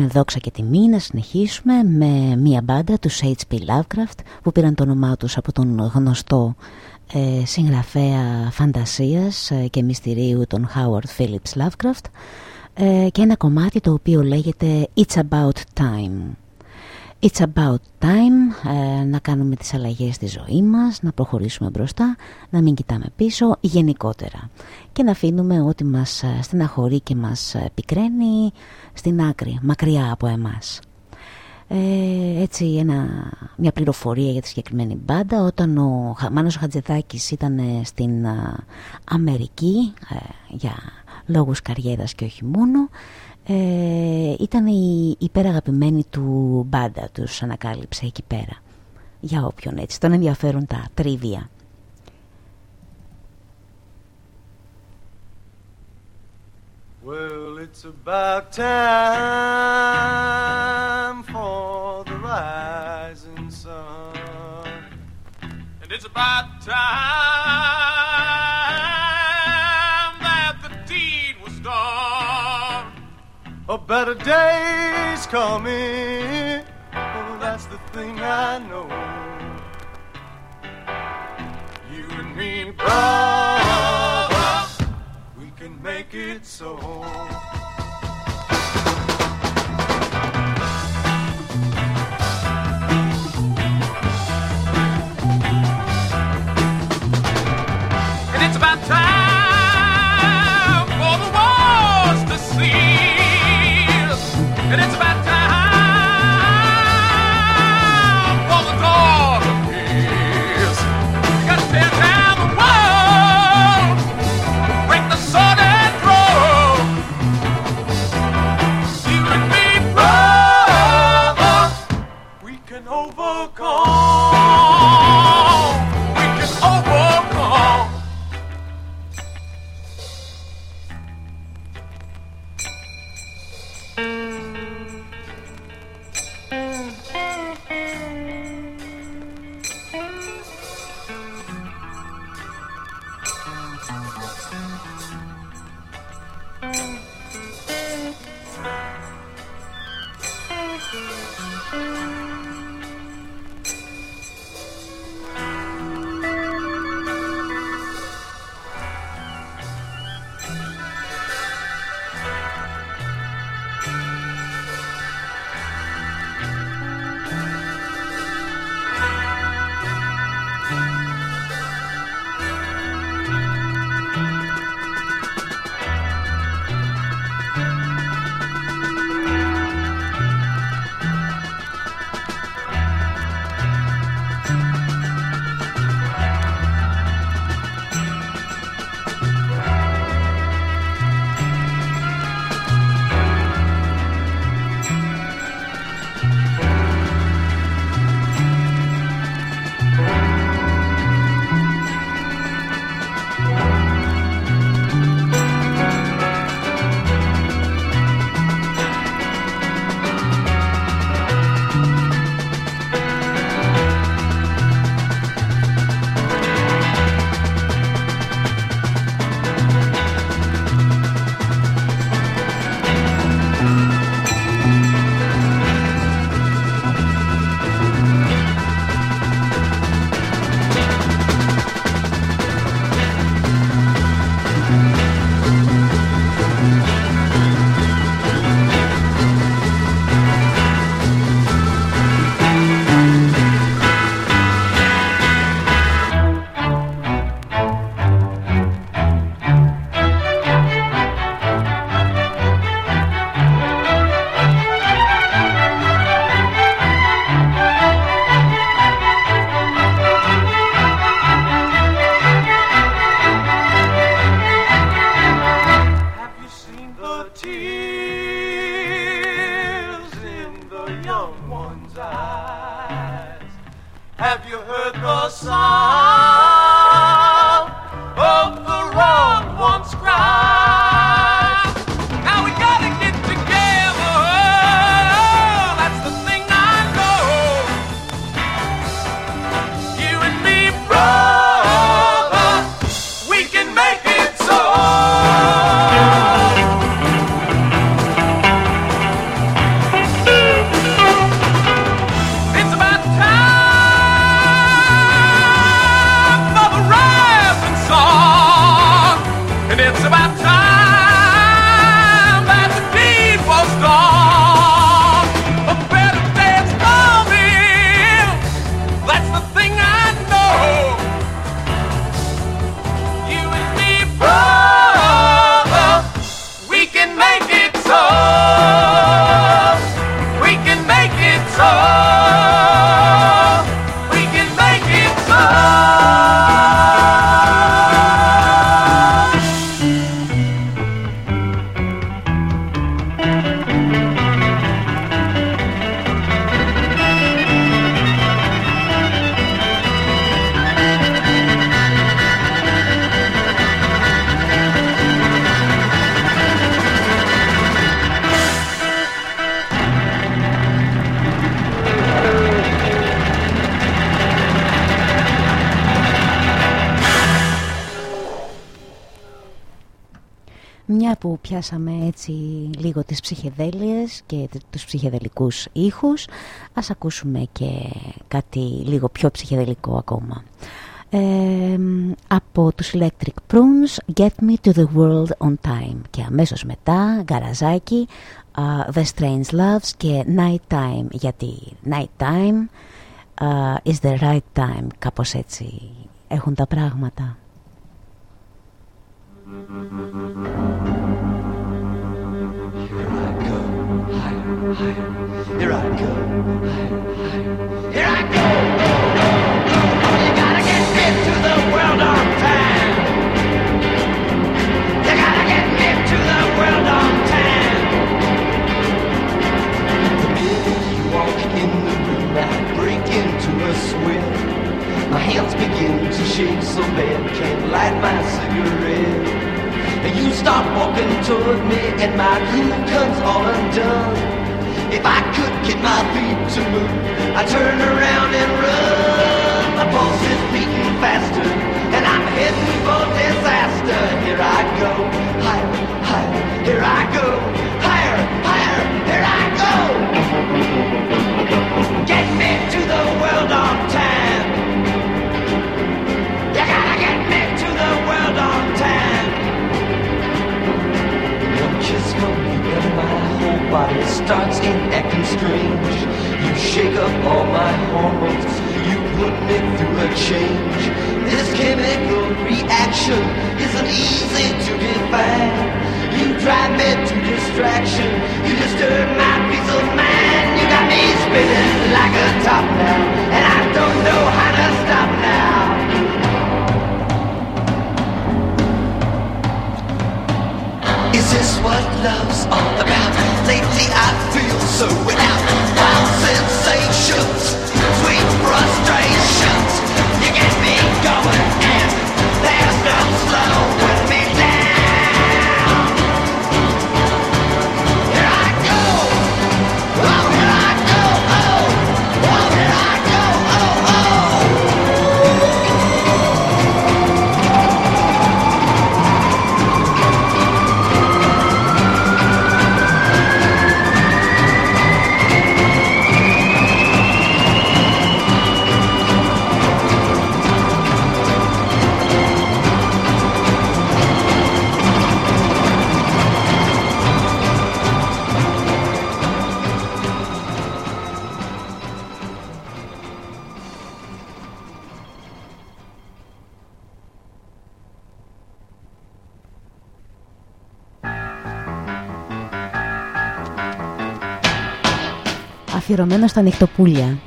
Με δόξα και τιμή να συνεχίσουμε με μια μπάντα τους H.P. Lovecraft που πήραν το όνομά τους από τον γνωστό ε, συγγραφέα φαντασίας ε, και μυστηρίου τον Howard Phillips Lovecraft ε, και ένα κομμάτι το οποίο λέγεται It's About Time. It's about time ε, να κάνουμε τις αλλαγές στη ζωή μας, να προχωρήσουμε μπροστά, να μην κοιτάμε πίσω γενικότερα και να αφήνουμε ό,τι μας ε, στεναχωρεί και μας πικραίνει στην άκρη, μακριά από εμάς. Ε, έτσι ένα, μια πληροφορία για τη συγκεκριμένη μπάντα όταν ο Μάνος Χατζεδάκης ήταν στην Αμερική για λόγους καριέρας και όχι μόνο ε, ήταν η υπεραγαπημένη του μπάντα τους ανακάλυψε εκεί πέρα για όποιον έτσι τον ενδιαφέρουν τα τρίβια Well, it's about time for the rising sun. And it's about time A better day's coming. Oh, that's the thing I know. You and me, brother, we can make it so. Λίγο τις ψυχεδέλειες και τους ψυχεδελικούς ήχους. Ας ακούσουμε και κάτι λίγο πιο ψυχεδελικό ακόμα. Από τους Electric Prunes Get Me to the World on Time. Και αμέσως μετά Γκαραζάκι uh, The Strange Loves και Night Time γιατί Night Time uh, is the right time. Κάπως έτσι έχουν τα πράγματα Here I go. Here I go. You gotta get me to the world on time. You gotta get me to the world on time. The you walk in the room, I break into a sweat. My hands begin to shake so bad, can't light my cigarette. And you start walking toward me, and my groove comes all undone. If I could get my feet to move, I'd turn around and run. My pulse is beating faster, and I'm heading for disaster. Here I go, higher, higher. Here I go, higher, higher. Here I go. Get me to the world on body starts in acting strange. You shake up all my hormones, you put me through a change. This chemical reaction isn't easy to define. You drive me to distraction, you disturb my peace of mind. You got me spinning like a top now, and I don't know how to stop Is what love's all about? Lately I feel so without wild sensations, sweet frustrations. You get me going αφιερωμένο στα νυχτοπούλια.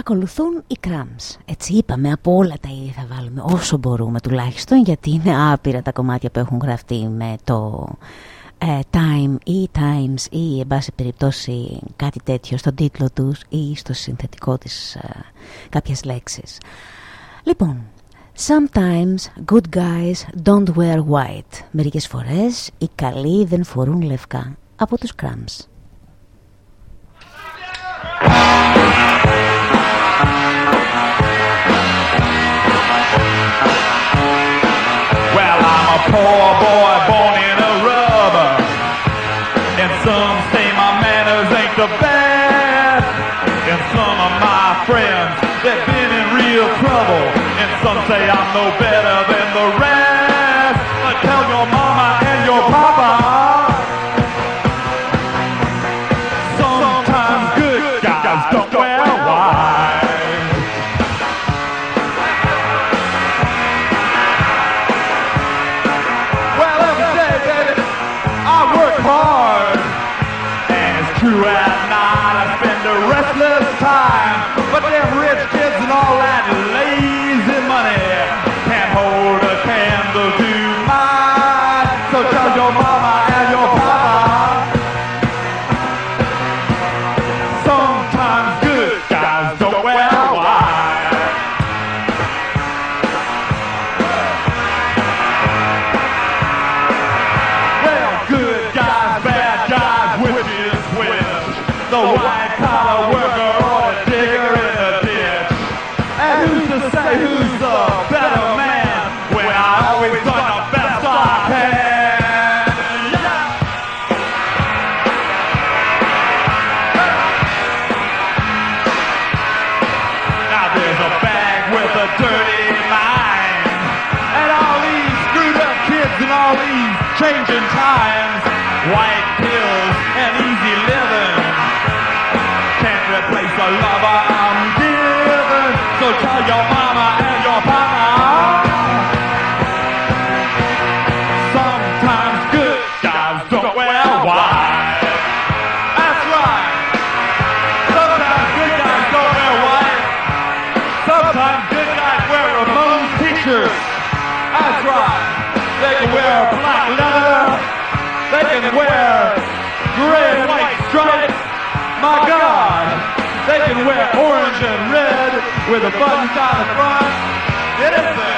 Ακολουθούν οι Cramps. Έτσι είπαμε, από όλα τα είδη θα βάλουμε όσο μπορούμε τουλάχιστον, γιατί είναι άπειρα τα κομμάτια που έχουν γραφτεί με το ε, Time ή Times ή, εν πάση περιπτώσει, κάτι τέτοιο στον τίτλο τους ή στο συνθετικό της ε, κάποιες. Λοιπόν, Sometimes good guys don't wear white. Μερικές φορές οι καλοί δεν φορούν λευκά από τους Cramps. poor boy born in a rubber. And some say my manners ain't the best. And some of my friends, they've been in real trouble. And some say I'm no better. with a button on the front. It is the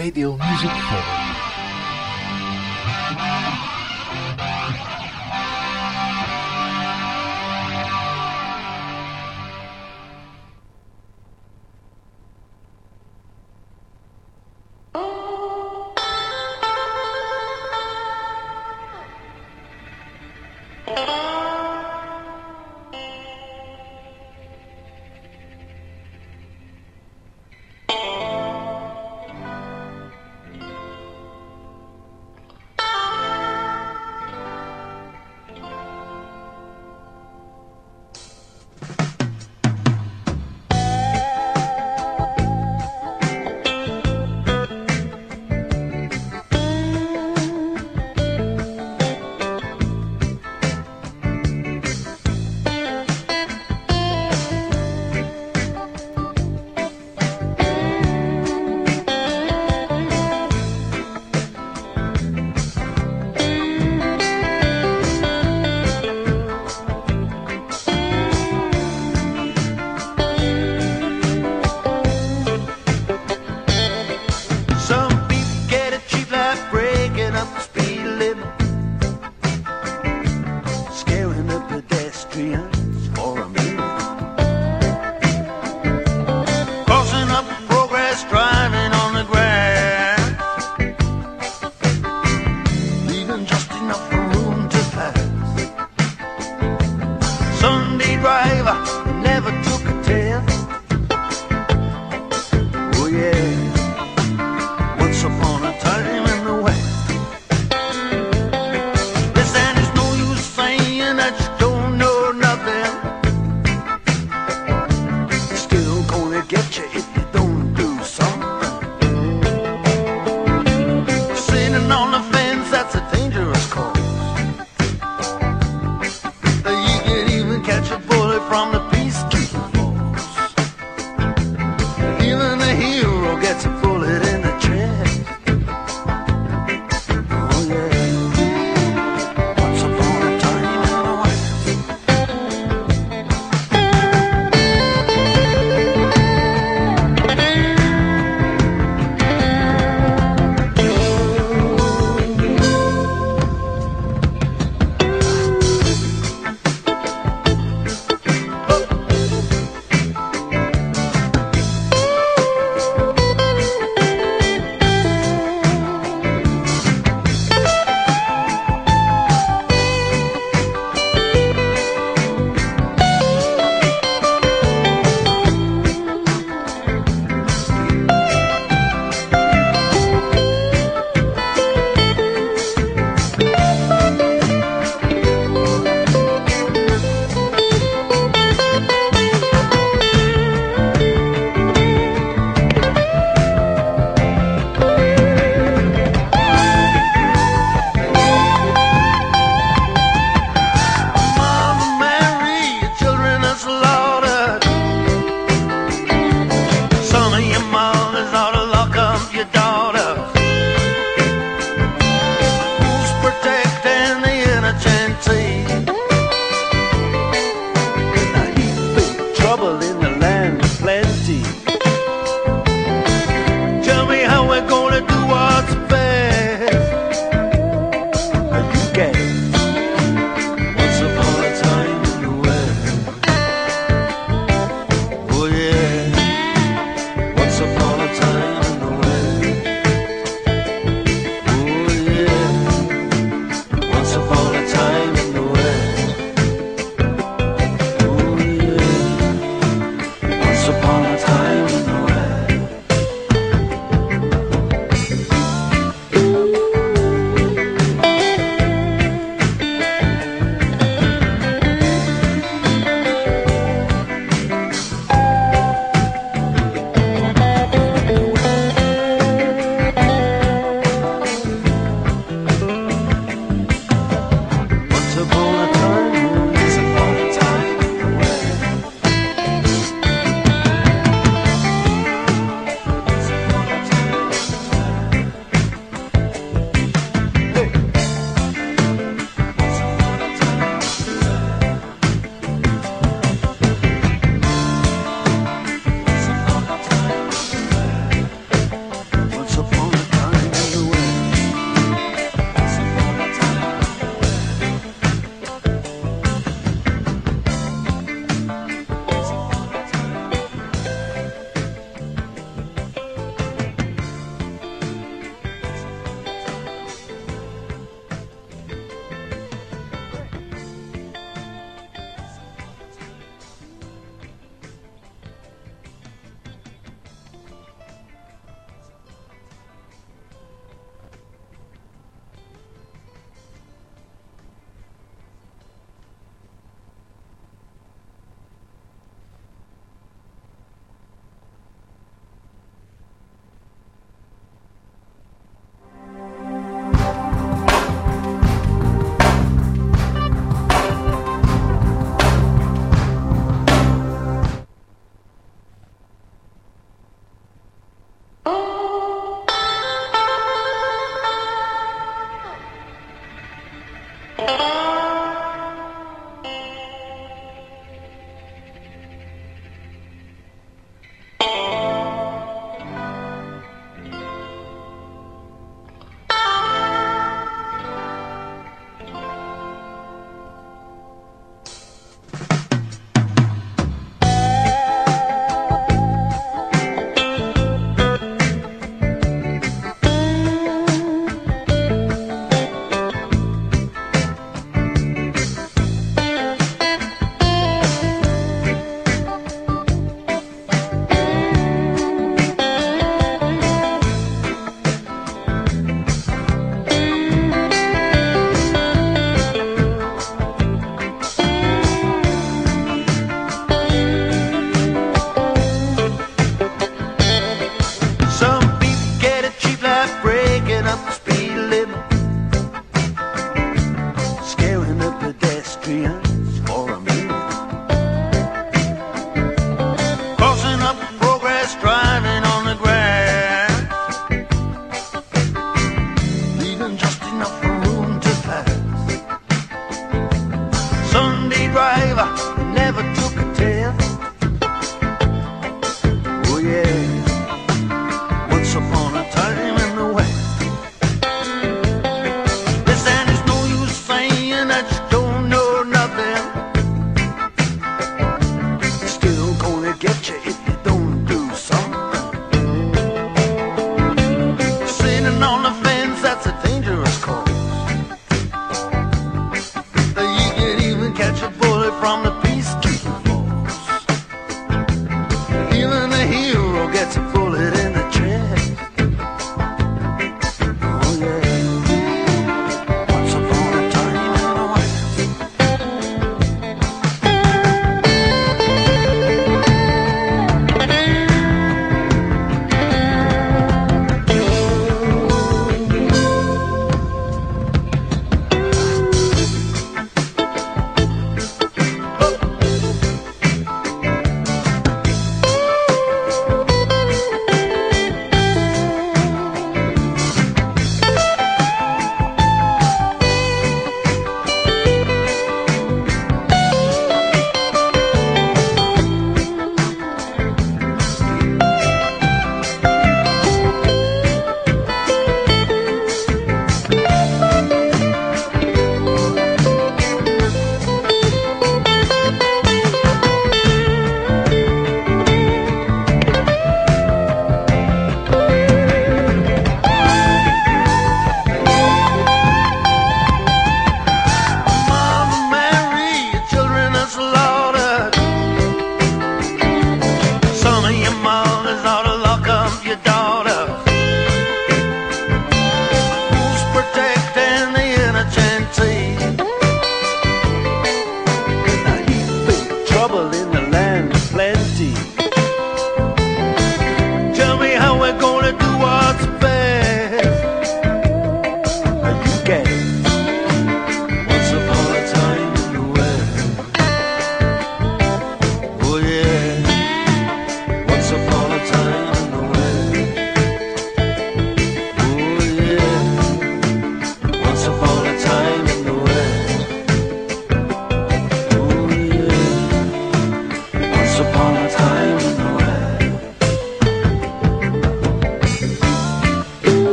radio music for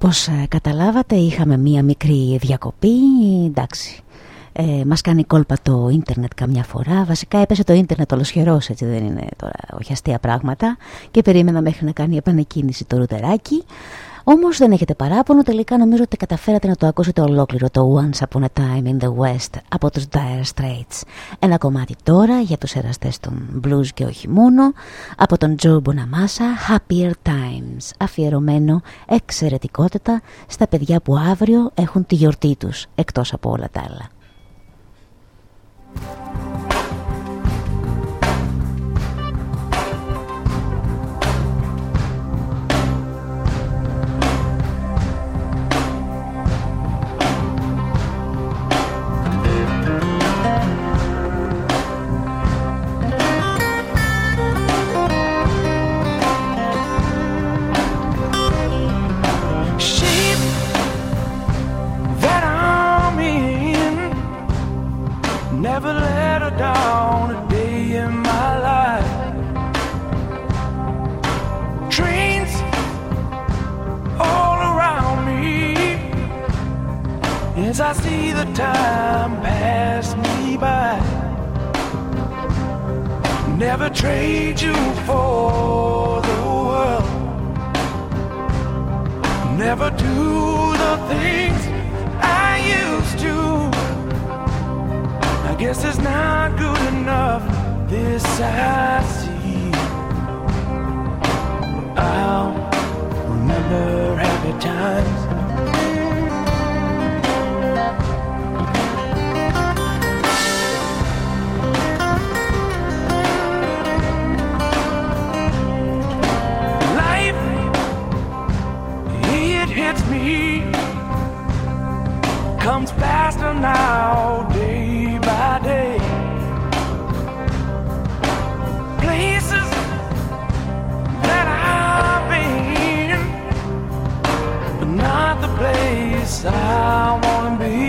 Όπως ε, καταλάβατε είχαμε μία μικρή διακοπή, εντάξει. Ε, μας κάνει κόλπα το ίντερνετ καμιά φορά. Βασικά έπεσε το ίντερνετ ολοσχερός Έτσι δεν είναι τώρα οχιαστία πράγματα. Και περίμενα μέχρι να κάνει επανεκκίνηση το ρουτεράκι όμως δεν έχετε παράπονο, τελικά νομίζω ότι καταφέρατε να το ακούσετε ολόκληρο το Once Upon a Time in the West από τους Dire Straits. Ένα κομμάτι τώρα για τους εραστές των blues και όχι μόνο, από τον Joe Bonamassa, Happier Times, αφιερωμένο εξαιρετικότητα στα παιδιά που αύριο έχουν τη γιορτή τους, εκτός από όλα τα άλλα. See the time pass me by. Never trade you for the world. Never do the things I used to. I guess it's not good enough. This I see. I'll remember happy times. Hits me. Comes faster now, day by day. Places that I've been, but not the place I wanna be.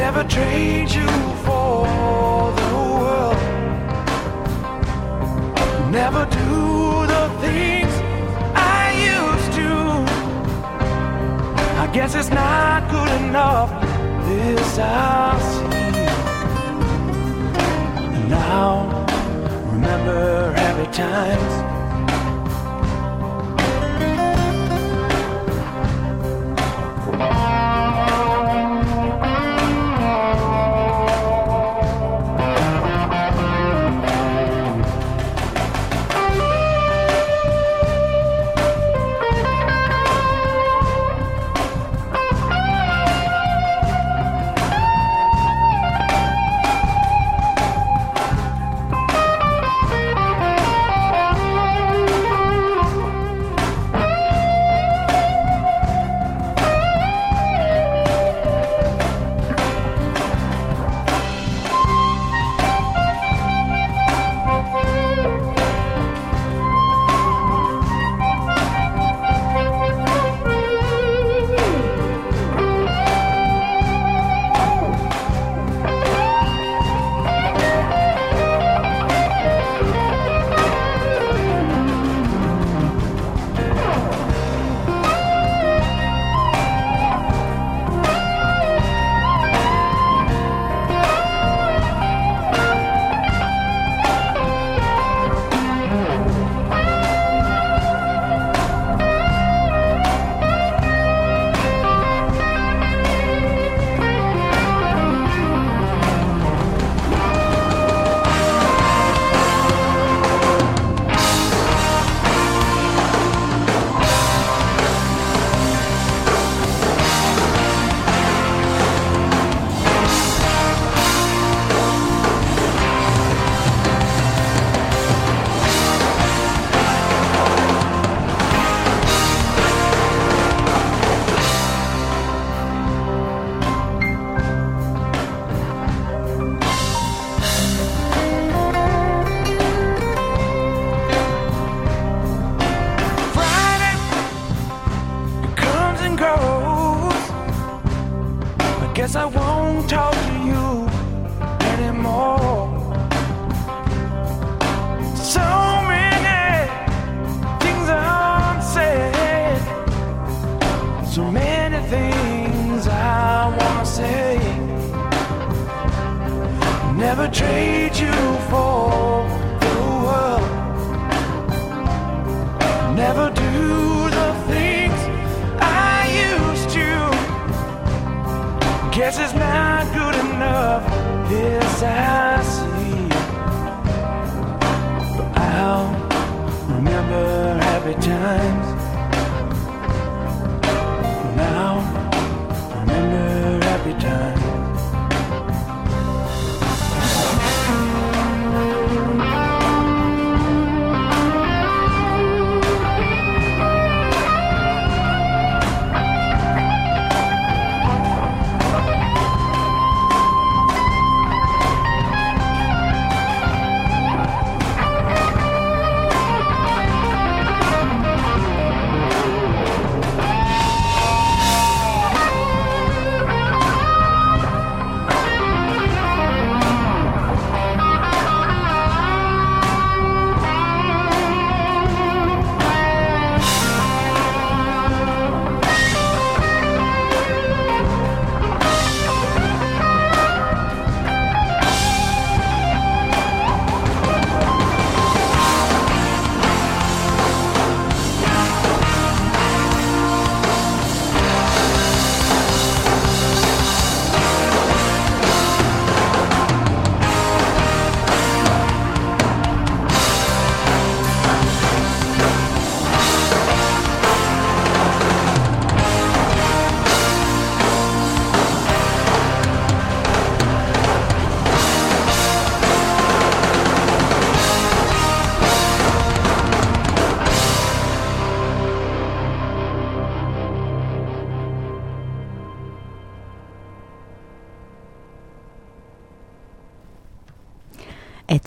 Never trade you for the world. Never do guess it's not good enough. This I see. And now, remember happy times.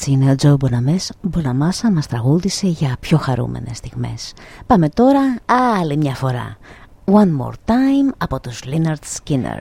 Έτσι είναι ο Τζο Μποναμάσα μας τραγούδισε για πιο χαρούμενες στιγμές. Πάμε τώρα άλλη μια φορά. One More Time από τους Leonard Skinner.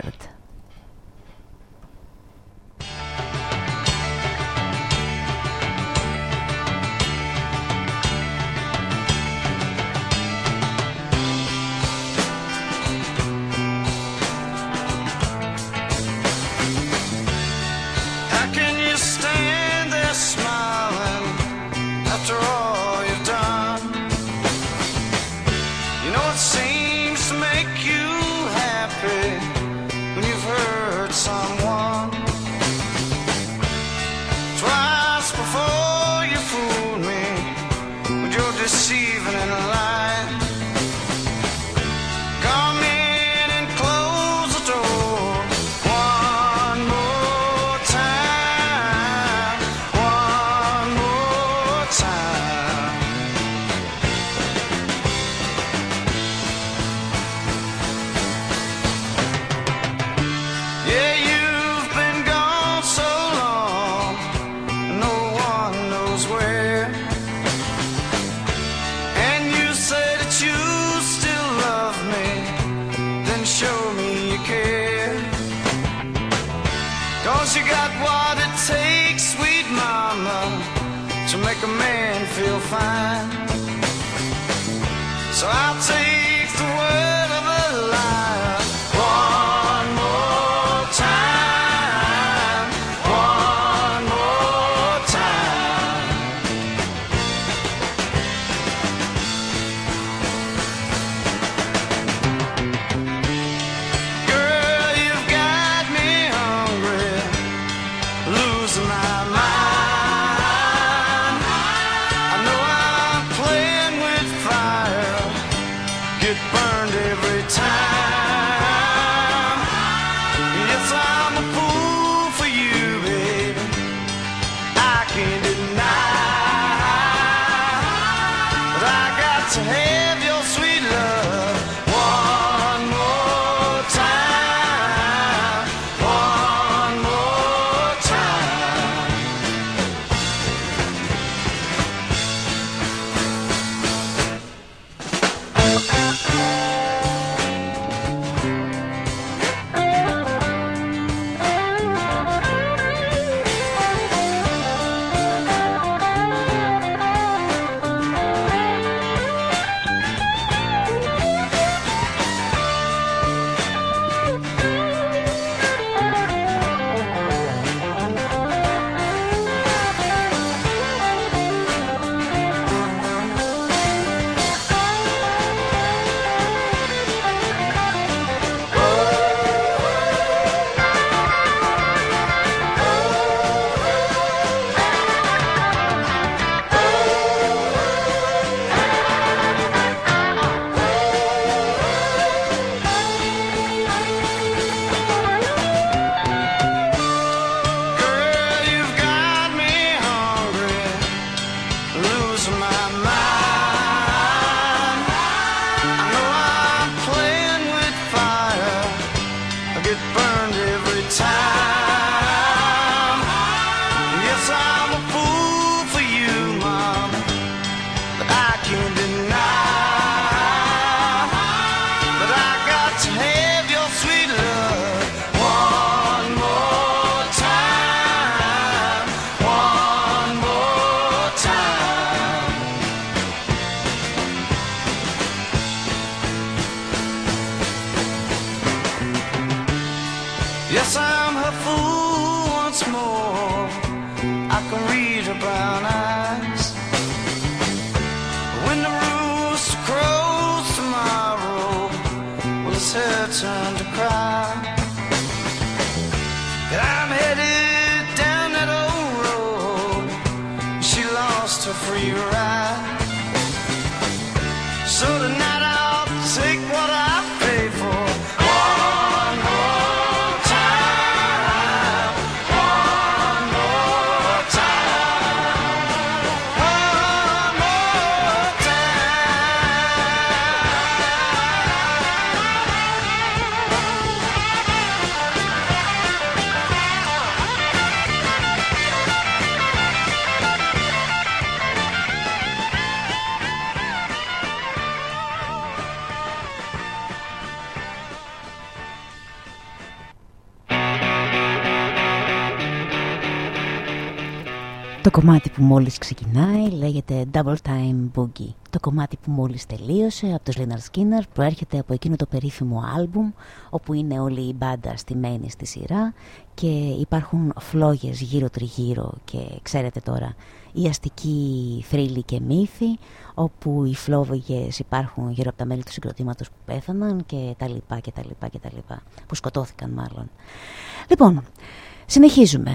Που μόλις ξεκινάει λέγεται Double Time Boogie. Το κομμάτι που μόλις τελείωσε από τους Leonard Skinner προέρχεται από εκείνο το περίφημο άλμπουμ όπου είναι όλη η μπάντα στημένη στη σειρά και υπάρχουν φλόγες γύρω τριγύρω και ξέρετε τώρα η αστική θρύλη και μύθοι όπου οι φλόγες υπάρχουν γύρω από τα μέλη του συγκροτήματος που πέθαναν και τα λοιπά και τα λοιπά και τα λοιπά που σκοτώθηκαν μάλλον. Λοιπόν, συνεχίζουμε.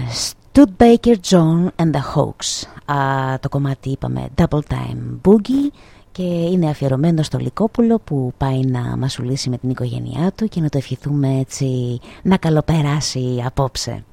Baker John and the Hawks. Α, το κομμάτι είπαμε Double Time Boogie και είναι αφιερωμένο στο Λικόπουλο που πάει να μασουλήσει με την οικογένειά του και να το ευχηθούμε έτσι να καλοπεράσει απόψε.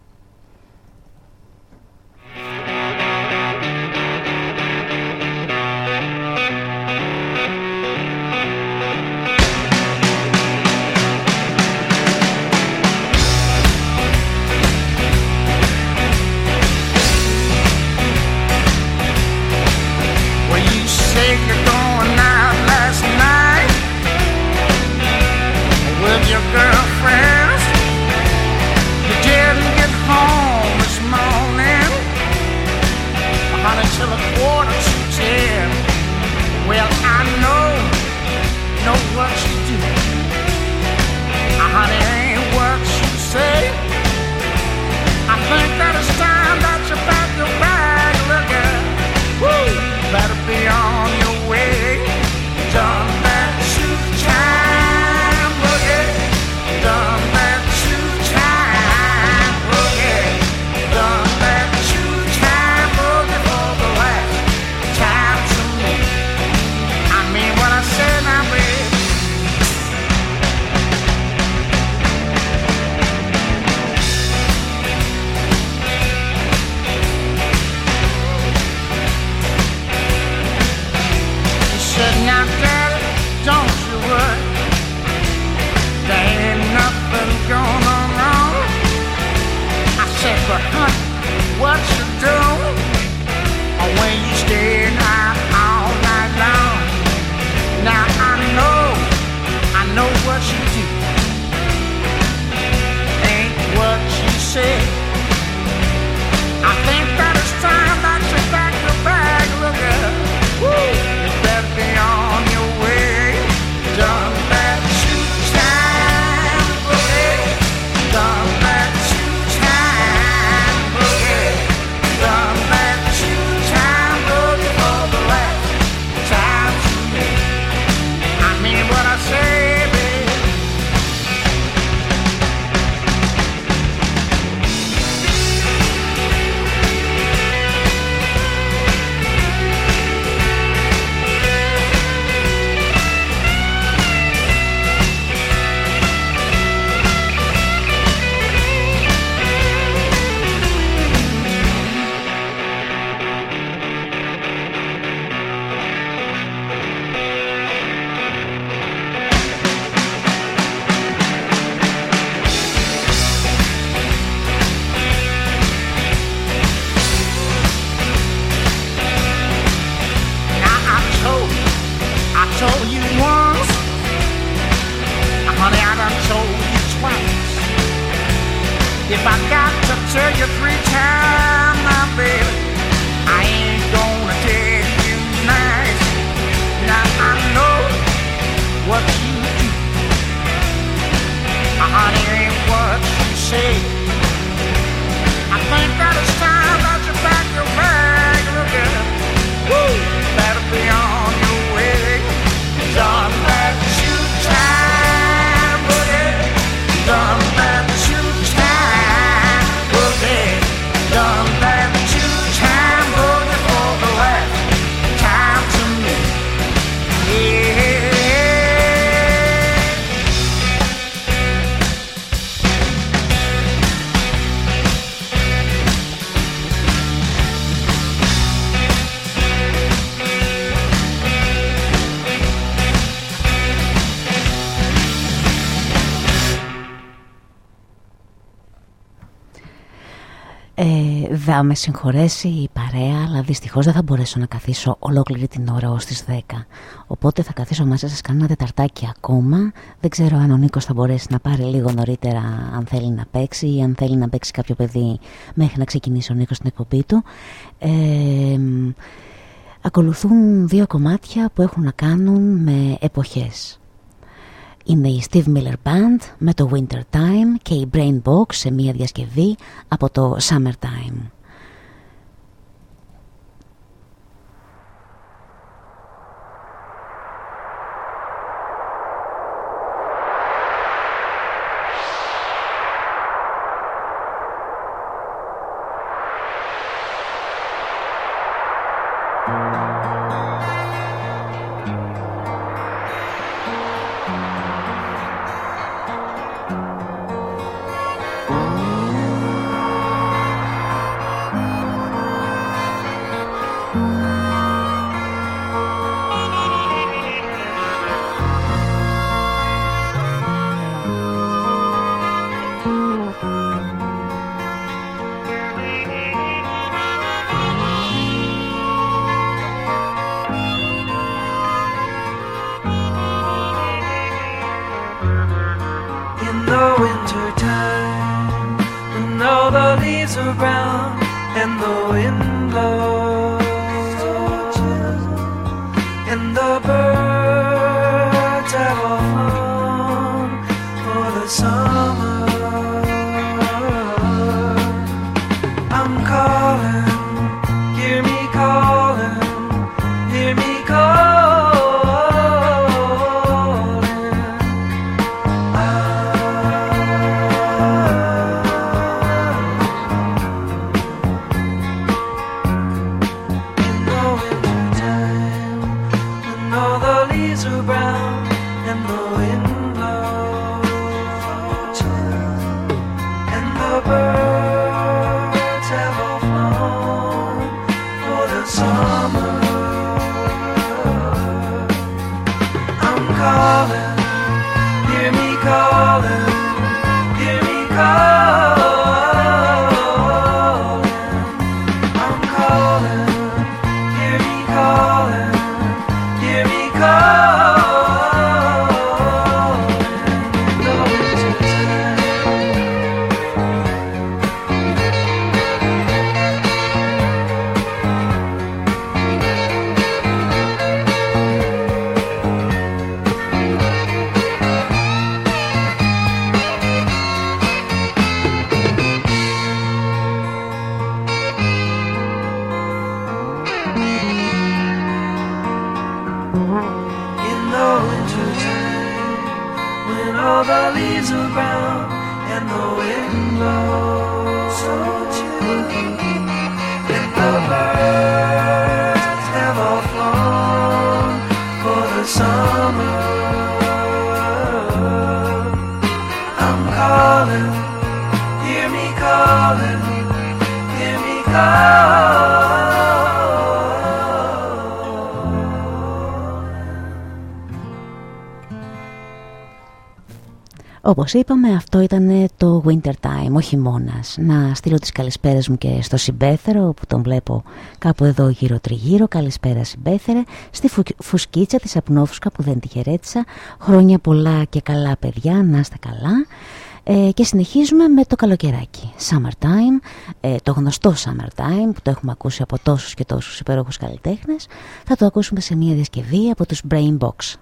shame. Ε, θα με συγχωρέσει η παρέα, αλλά δυστυχώς δεν θα μπορέσω να καθίσω ολόκληρη την ώρα ως τις 10. Οπότε θα καθίσω μαζί σας κανένα τεταρτάκι ακόμα. Δεν ξέρω αν ο Νίκος θα μπορέσει να πάρει λίγο νωρίτερα αν θέλει να παίξει ή αν θέλει να παίξει κάποιο παιδί μέχρι να ξεκινήσει ο Νίκος την εκπομπή του. Ε, ακολουθούν δύο κομμάτια που έχουν να κάνουν με εποχές. Είναι η Steve Miller Band με το Winter Time και η Brain Box σε μια διασκευή από το Summertime. Όπως είπαμε αυτό ήταν το Winter Time, ο χειμώνας. Να στείλω τις καλησπέρες μου και στο Συμπέθερο που τον βλέπω κάπου εδώ γύρω τριγύρω. Καλησπέρα Συμπέθερε. Στη φου- φουσκίτσα της Απνόφουσκα που δεν τη χαιρέτησα. Χρόνια πολλά και καλά παιδιά, να είστε καλά. Ε, και συνεχίζουμε με το καλοκαιράκι. Summertime, ε, το γνωστό Summertime που το έχουμε ακούσει από τόσους και τόσους υπέροχους καλλιτέχνες. Θα το ακούσουμε σε μια διασκευή από τους Brain Box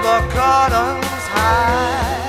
the cotton's high.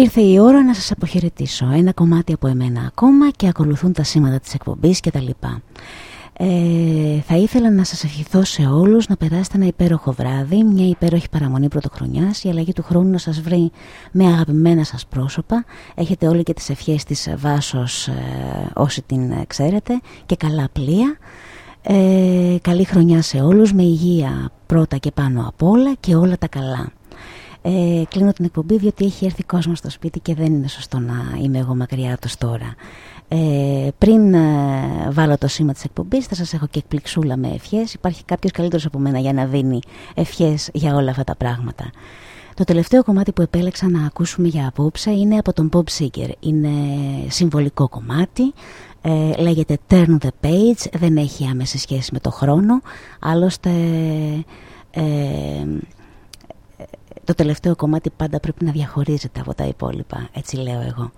Ήρθε η ώρα να σας αποχαιρετήσω. Ένα κομμάτι από εμένα ακόμα και ακολουθούν τα σήματα της εκπομπής και τα λοιπά. Ε, θα ήθελα να σας ευχηθώ σε όλους να περάσετε ένα υπέροχο βράδυ, μια υπέροχη παραμονή πρωτοχρονιάς, η αλλαγή του χρόνου να σας βρει με αγαπημένα σας πρόσωπα. Έχετε όλοι και τις ευχές της Βάσος ε, όσοι την ε, ξέρετε και καλά πλοία. Ε, καλή χρονιά σε όλους, με υγεία πρώτα και πάνω απ' όλα και όλα τα καλά. Ε, κλείνω την εκπομπή διότι έχει έρθει κόσμος στο σπίτι και δεν είναι σωστό να είμαι εγώ μακριά από τώρα. Ε, πριν ε, βάλω το σήμα της εκπομπής θα σας έχω και εκπληξούλα με ευχές. Υπάρχει κάποιος καλύτερος από μένα για να δίνει ευχές για όλα αυτά τα πράγματα. Το τελευταίο κομμάτι που επέλεξα να ακούσουμε για απόψε είναι από τον Bob Seger. Είναι συμβολικό κομμάτι, ε, λέγεται Turn the Page, δεν έχει άμεση σχέση με το χρόνο. Άλλωστε ε, το τελευταίο κομμάτι πάντα πρέπει να διαχωρίζεται από τα υπόλοιπα, έτσι λέω εγώ.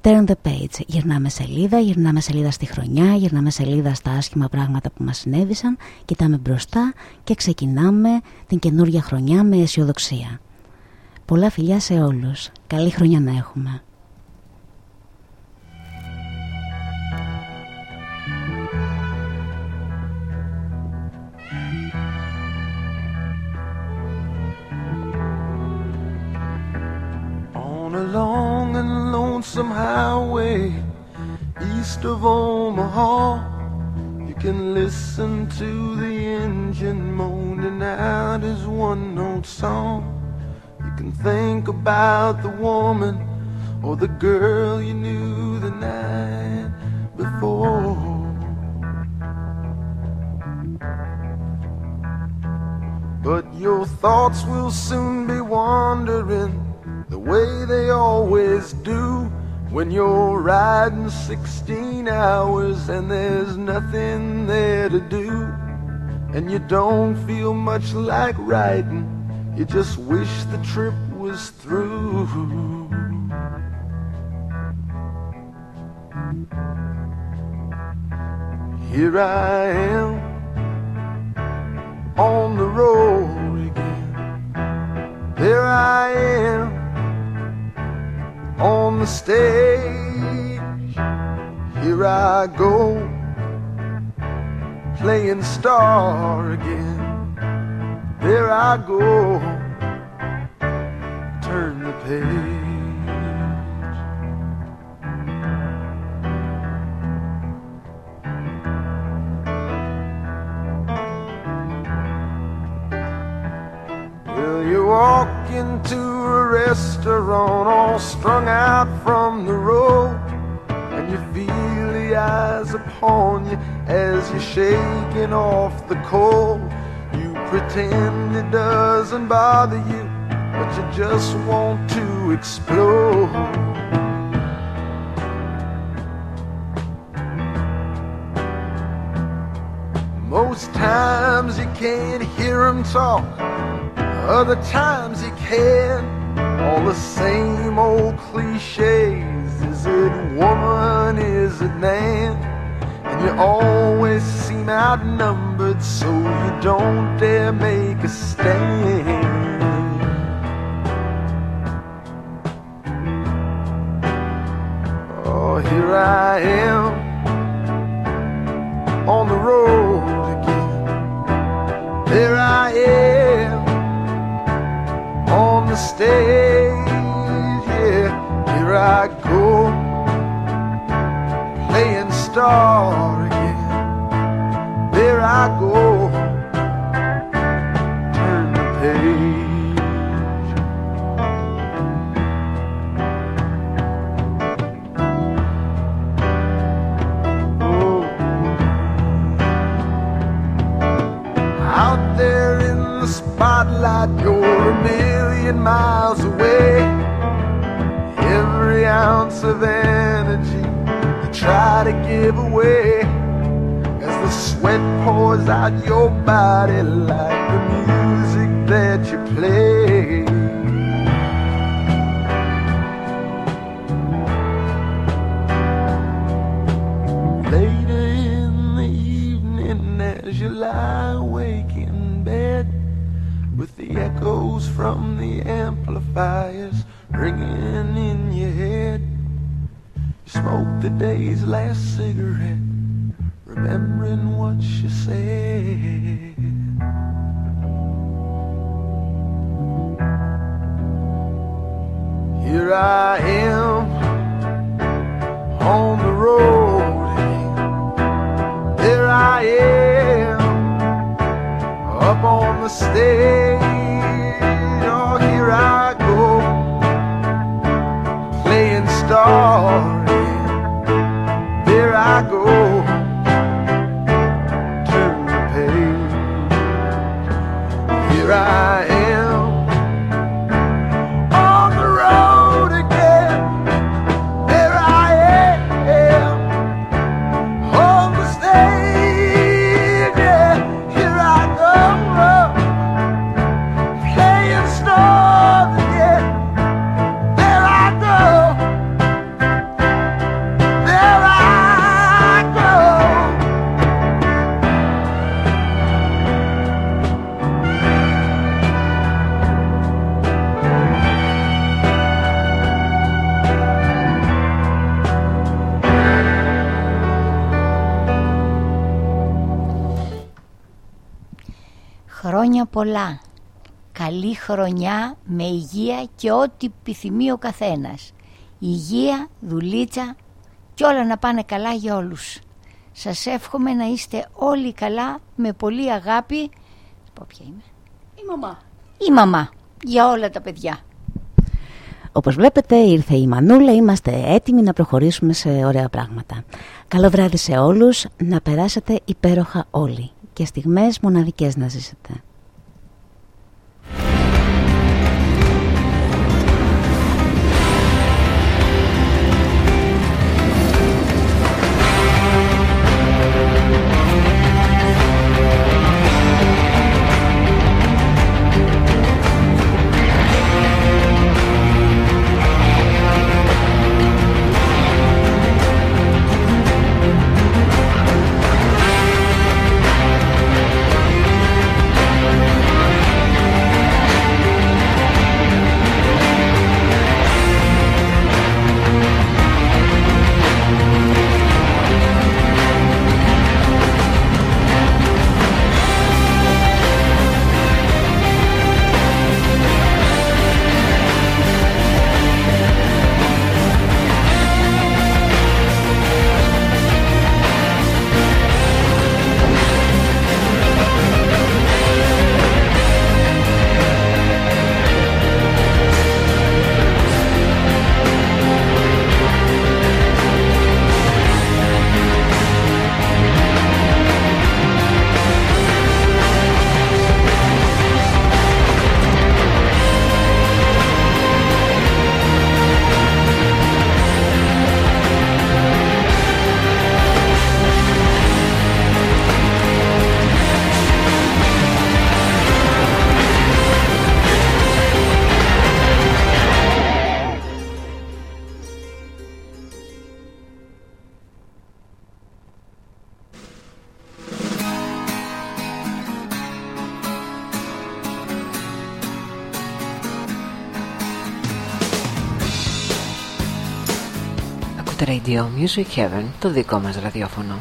Turn the page. Γυρνάμε σελίδα, γυρνάμε σελίδα στη χρονιά, γυρνάμε σελίδα στα άσχημα πράγματα που μας συνέβησαν, κοιτάμε μπροστά και ξεκινάμε την καινούργια χρονιά με αισιοδοξία. Πολλά φιλιά σε όλους. Καλή χρονιά να έχουμε. Long and lonesome highway east of Omaha, you can listen to the engine moaning out his one note song. You can think about the woman or the girl you knew the night before. But your thoughts will soon be wandering the way they always do when you're riding 16 hours and there's nothing there to do. And you don't feel much like riding you just wish the trip was through. Here I am on the road again. There I am on the stage. Here I go, playing star again. There I go, turn the page. You walk into a restaurant all strung out from the road, and you feel the eyes upon you as you're shaking off the cold. You pretend it doesn't bother you, but you just want to explode. Most times you can't hear them talk, other times you can. All the same old cliches. Is it woman? Is it man? And you always seem outnumbered, so you don't dare make a stand. Oh, here I am on the road again. There I am stage. Yeah, here I go, playing star again. There I go, turn the page. Oh. Out there in the spotlight, you're a million miles away. Every ounce of energy you try to give away as the sweat pours out your body like the music that you play. Later in the evening, as you lie with the echoes from the amplifiers ringing in your head, you smoke the day's last cigarette, remembering what you said. Here I am on the road. There I am up on the stage. Πολλά. Καλή χρονιά με υγεία και ό,τι επιθυμεί ο καθένας. Υγεία, δουλίτσα και όλα να πάνε καλά για όλους. Σας εύχομαι να είστε όλοι καλά με πολύ αγάπη. Πω ποια είμαι; Η μαμά. Η μαμά για όλα τα παιδιά. Όπως βλέπετε ήρθε η Μανούλα, είμαστε έτοιμοι να προχωρήσουμε σε ωραία πράγματα. Καλό βράδυ σε όλους, να περάσετε υπέροχα όλοι και στιγμές μοναδικές να ζήσετε. Radio Music Heaven, το δικό μας ραδιόφωνο.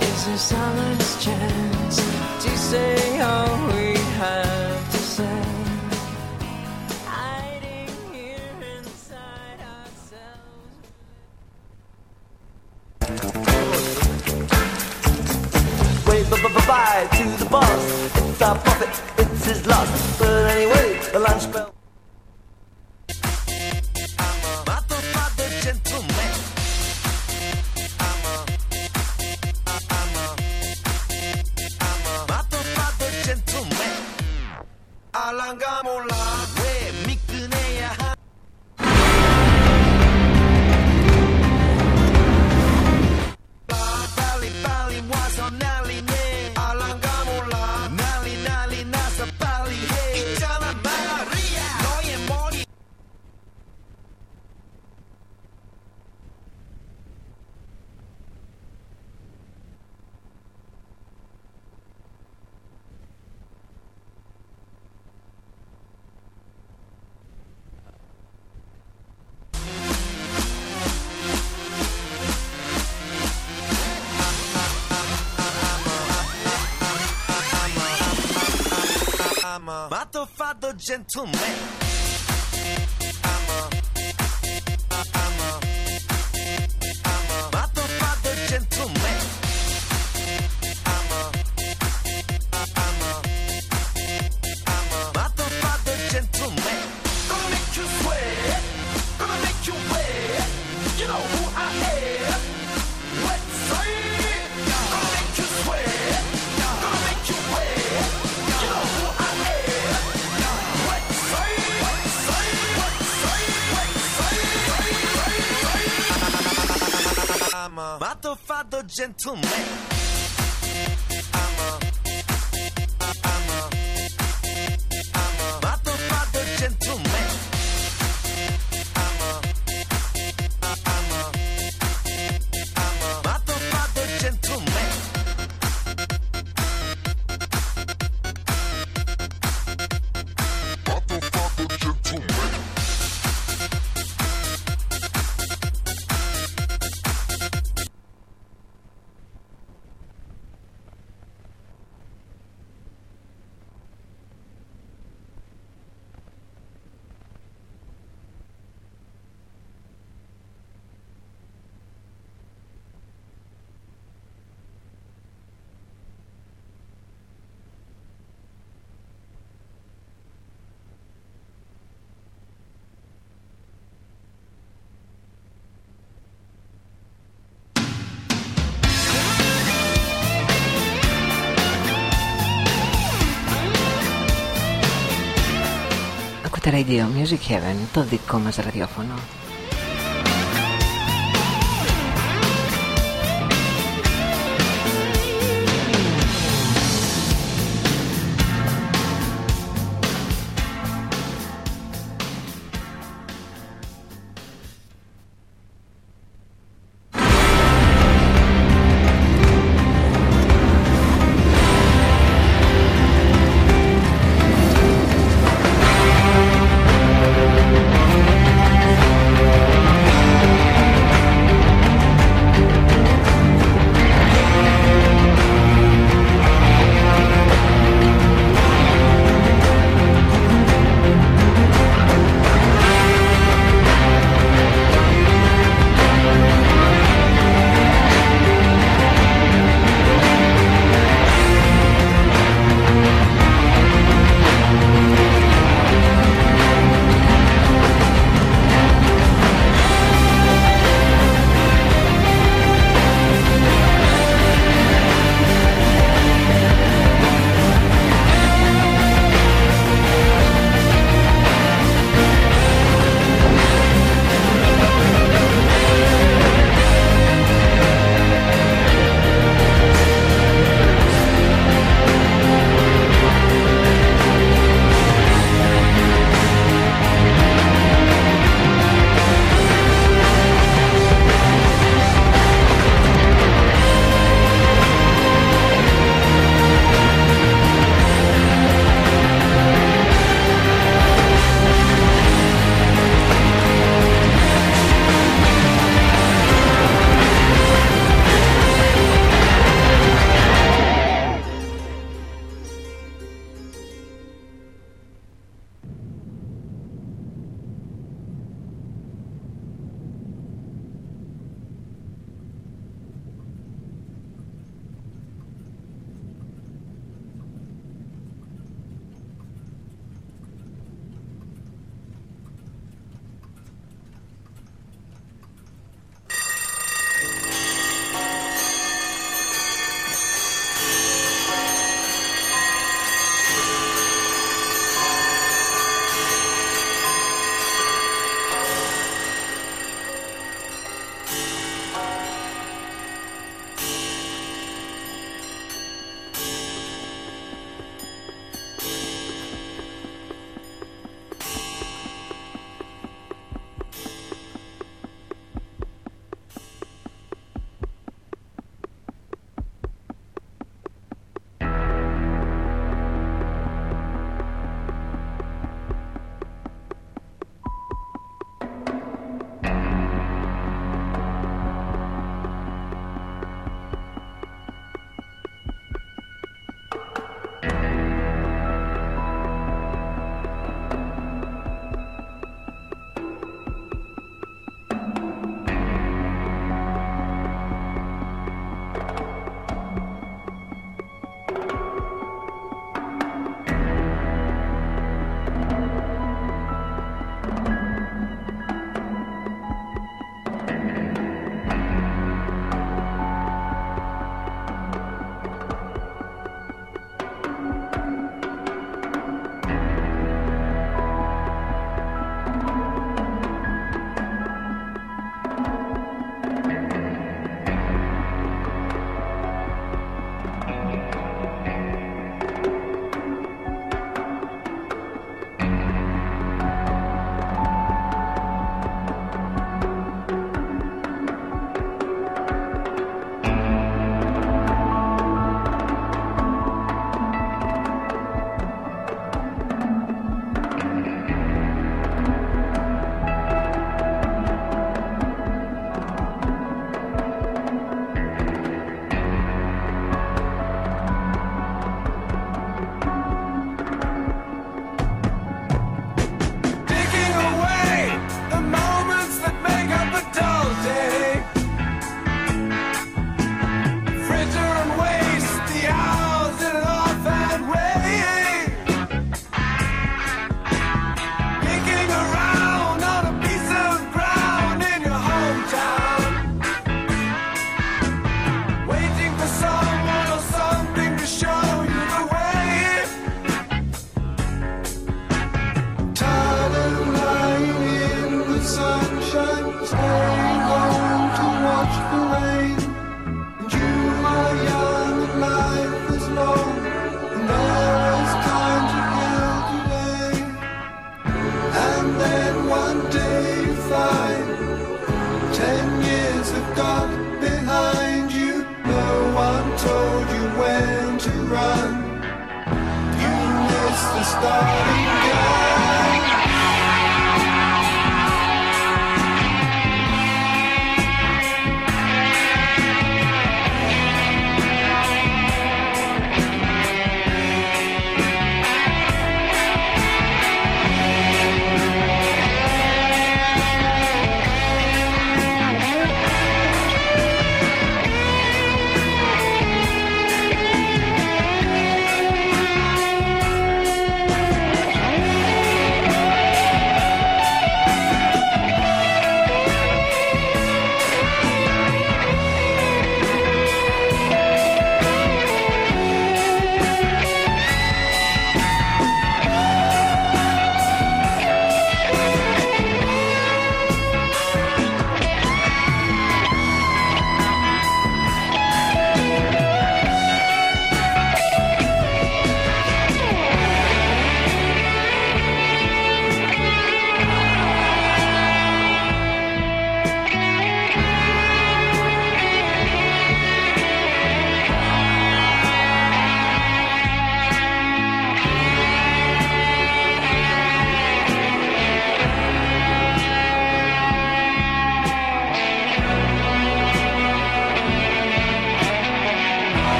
Is certified father, gentleman. Ακούτε Radio Music Heaven, το δικό μας ραδιόφωνο.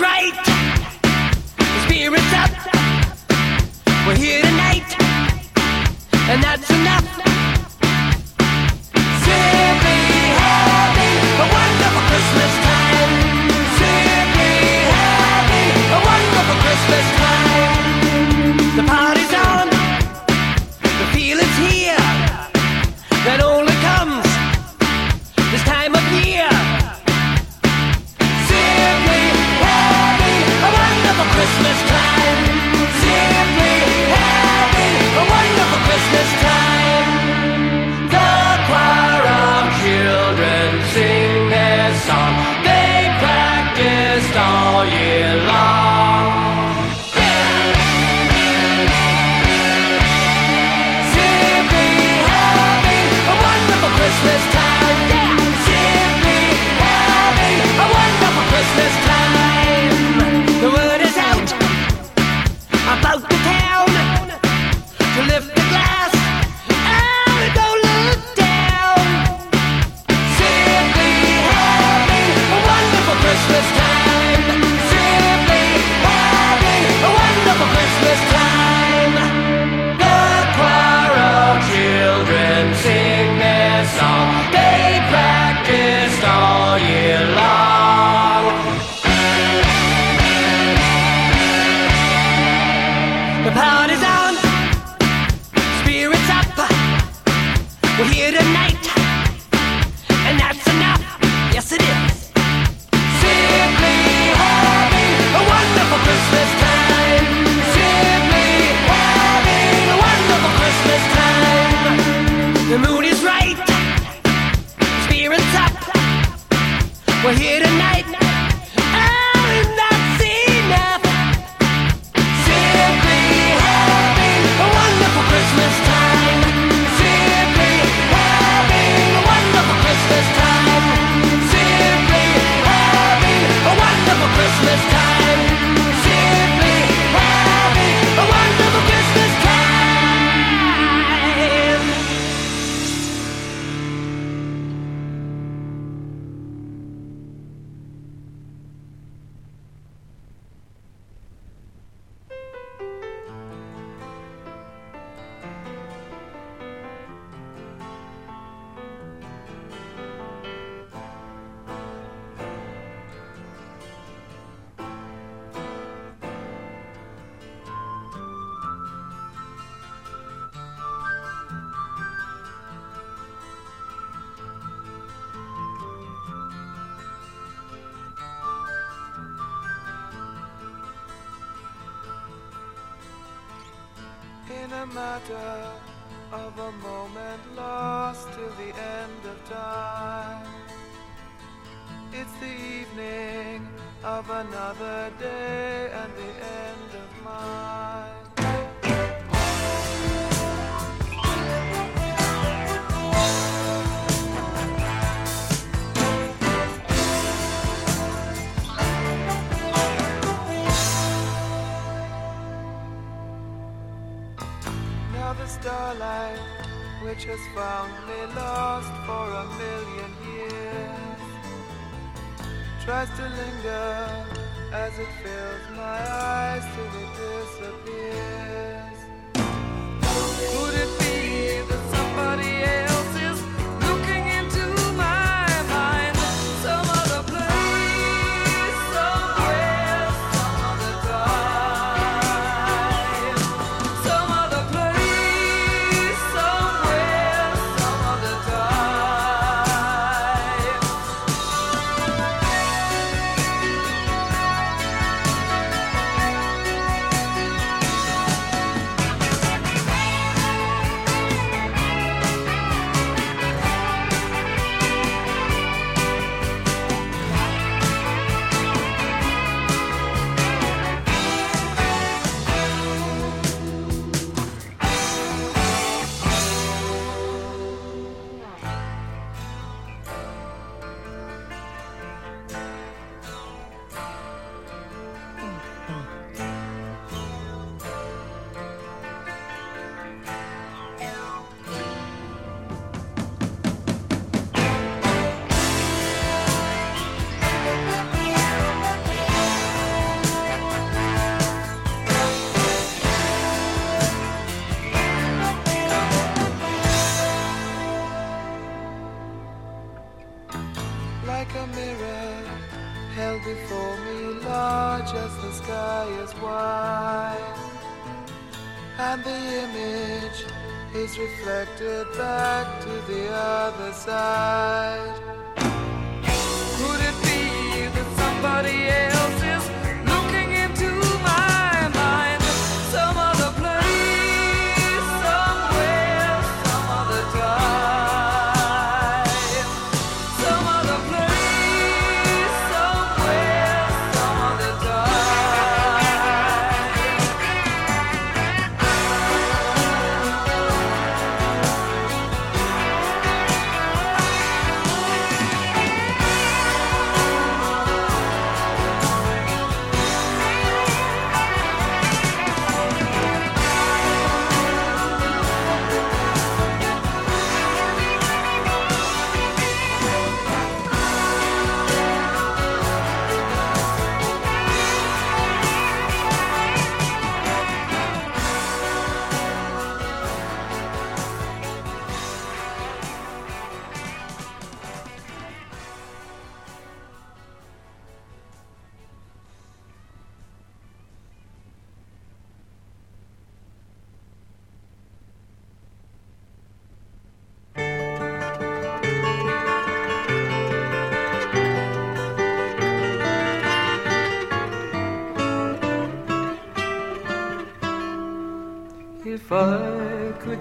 Right.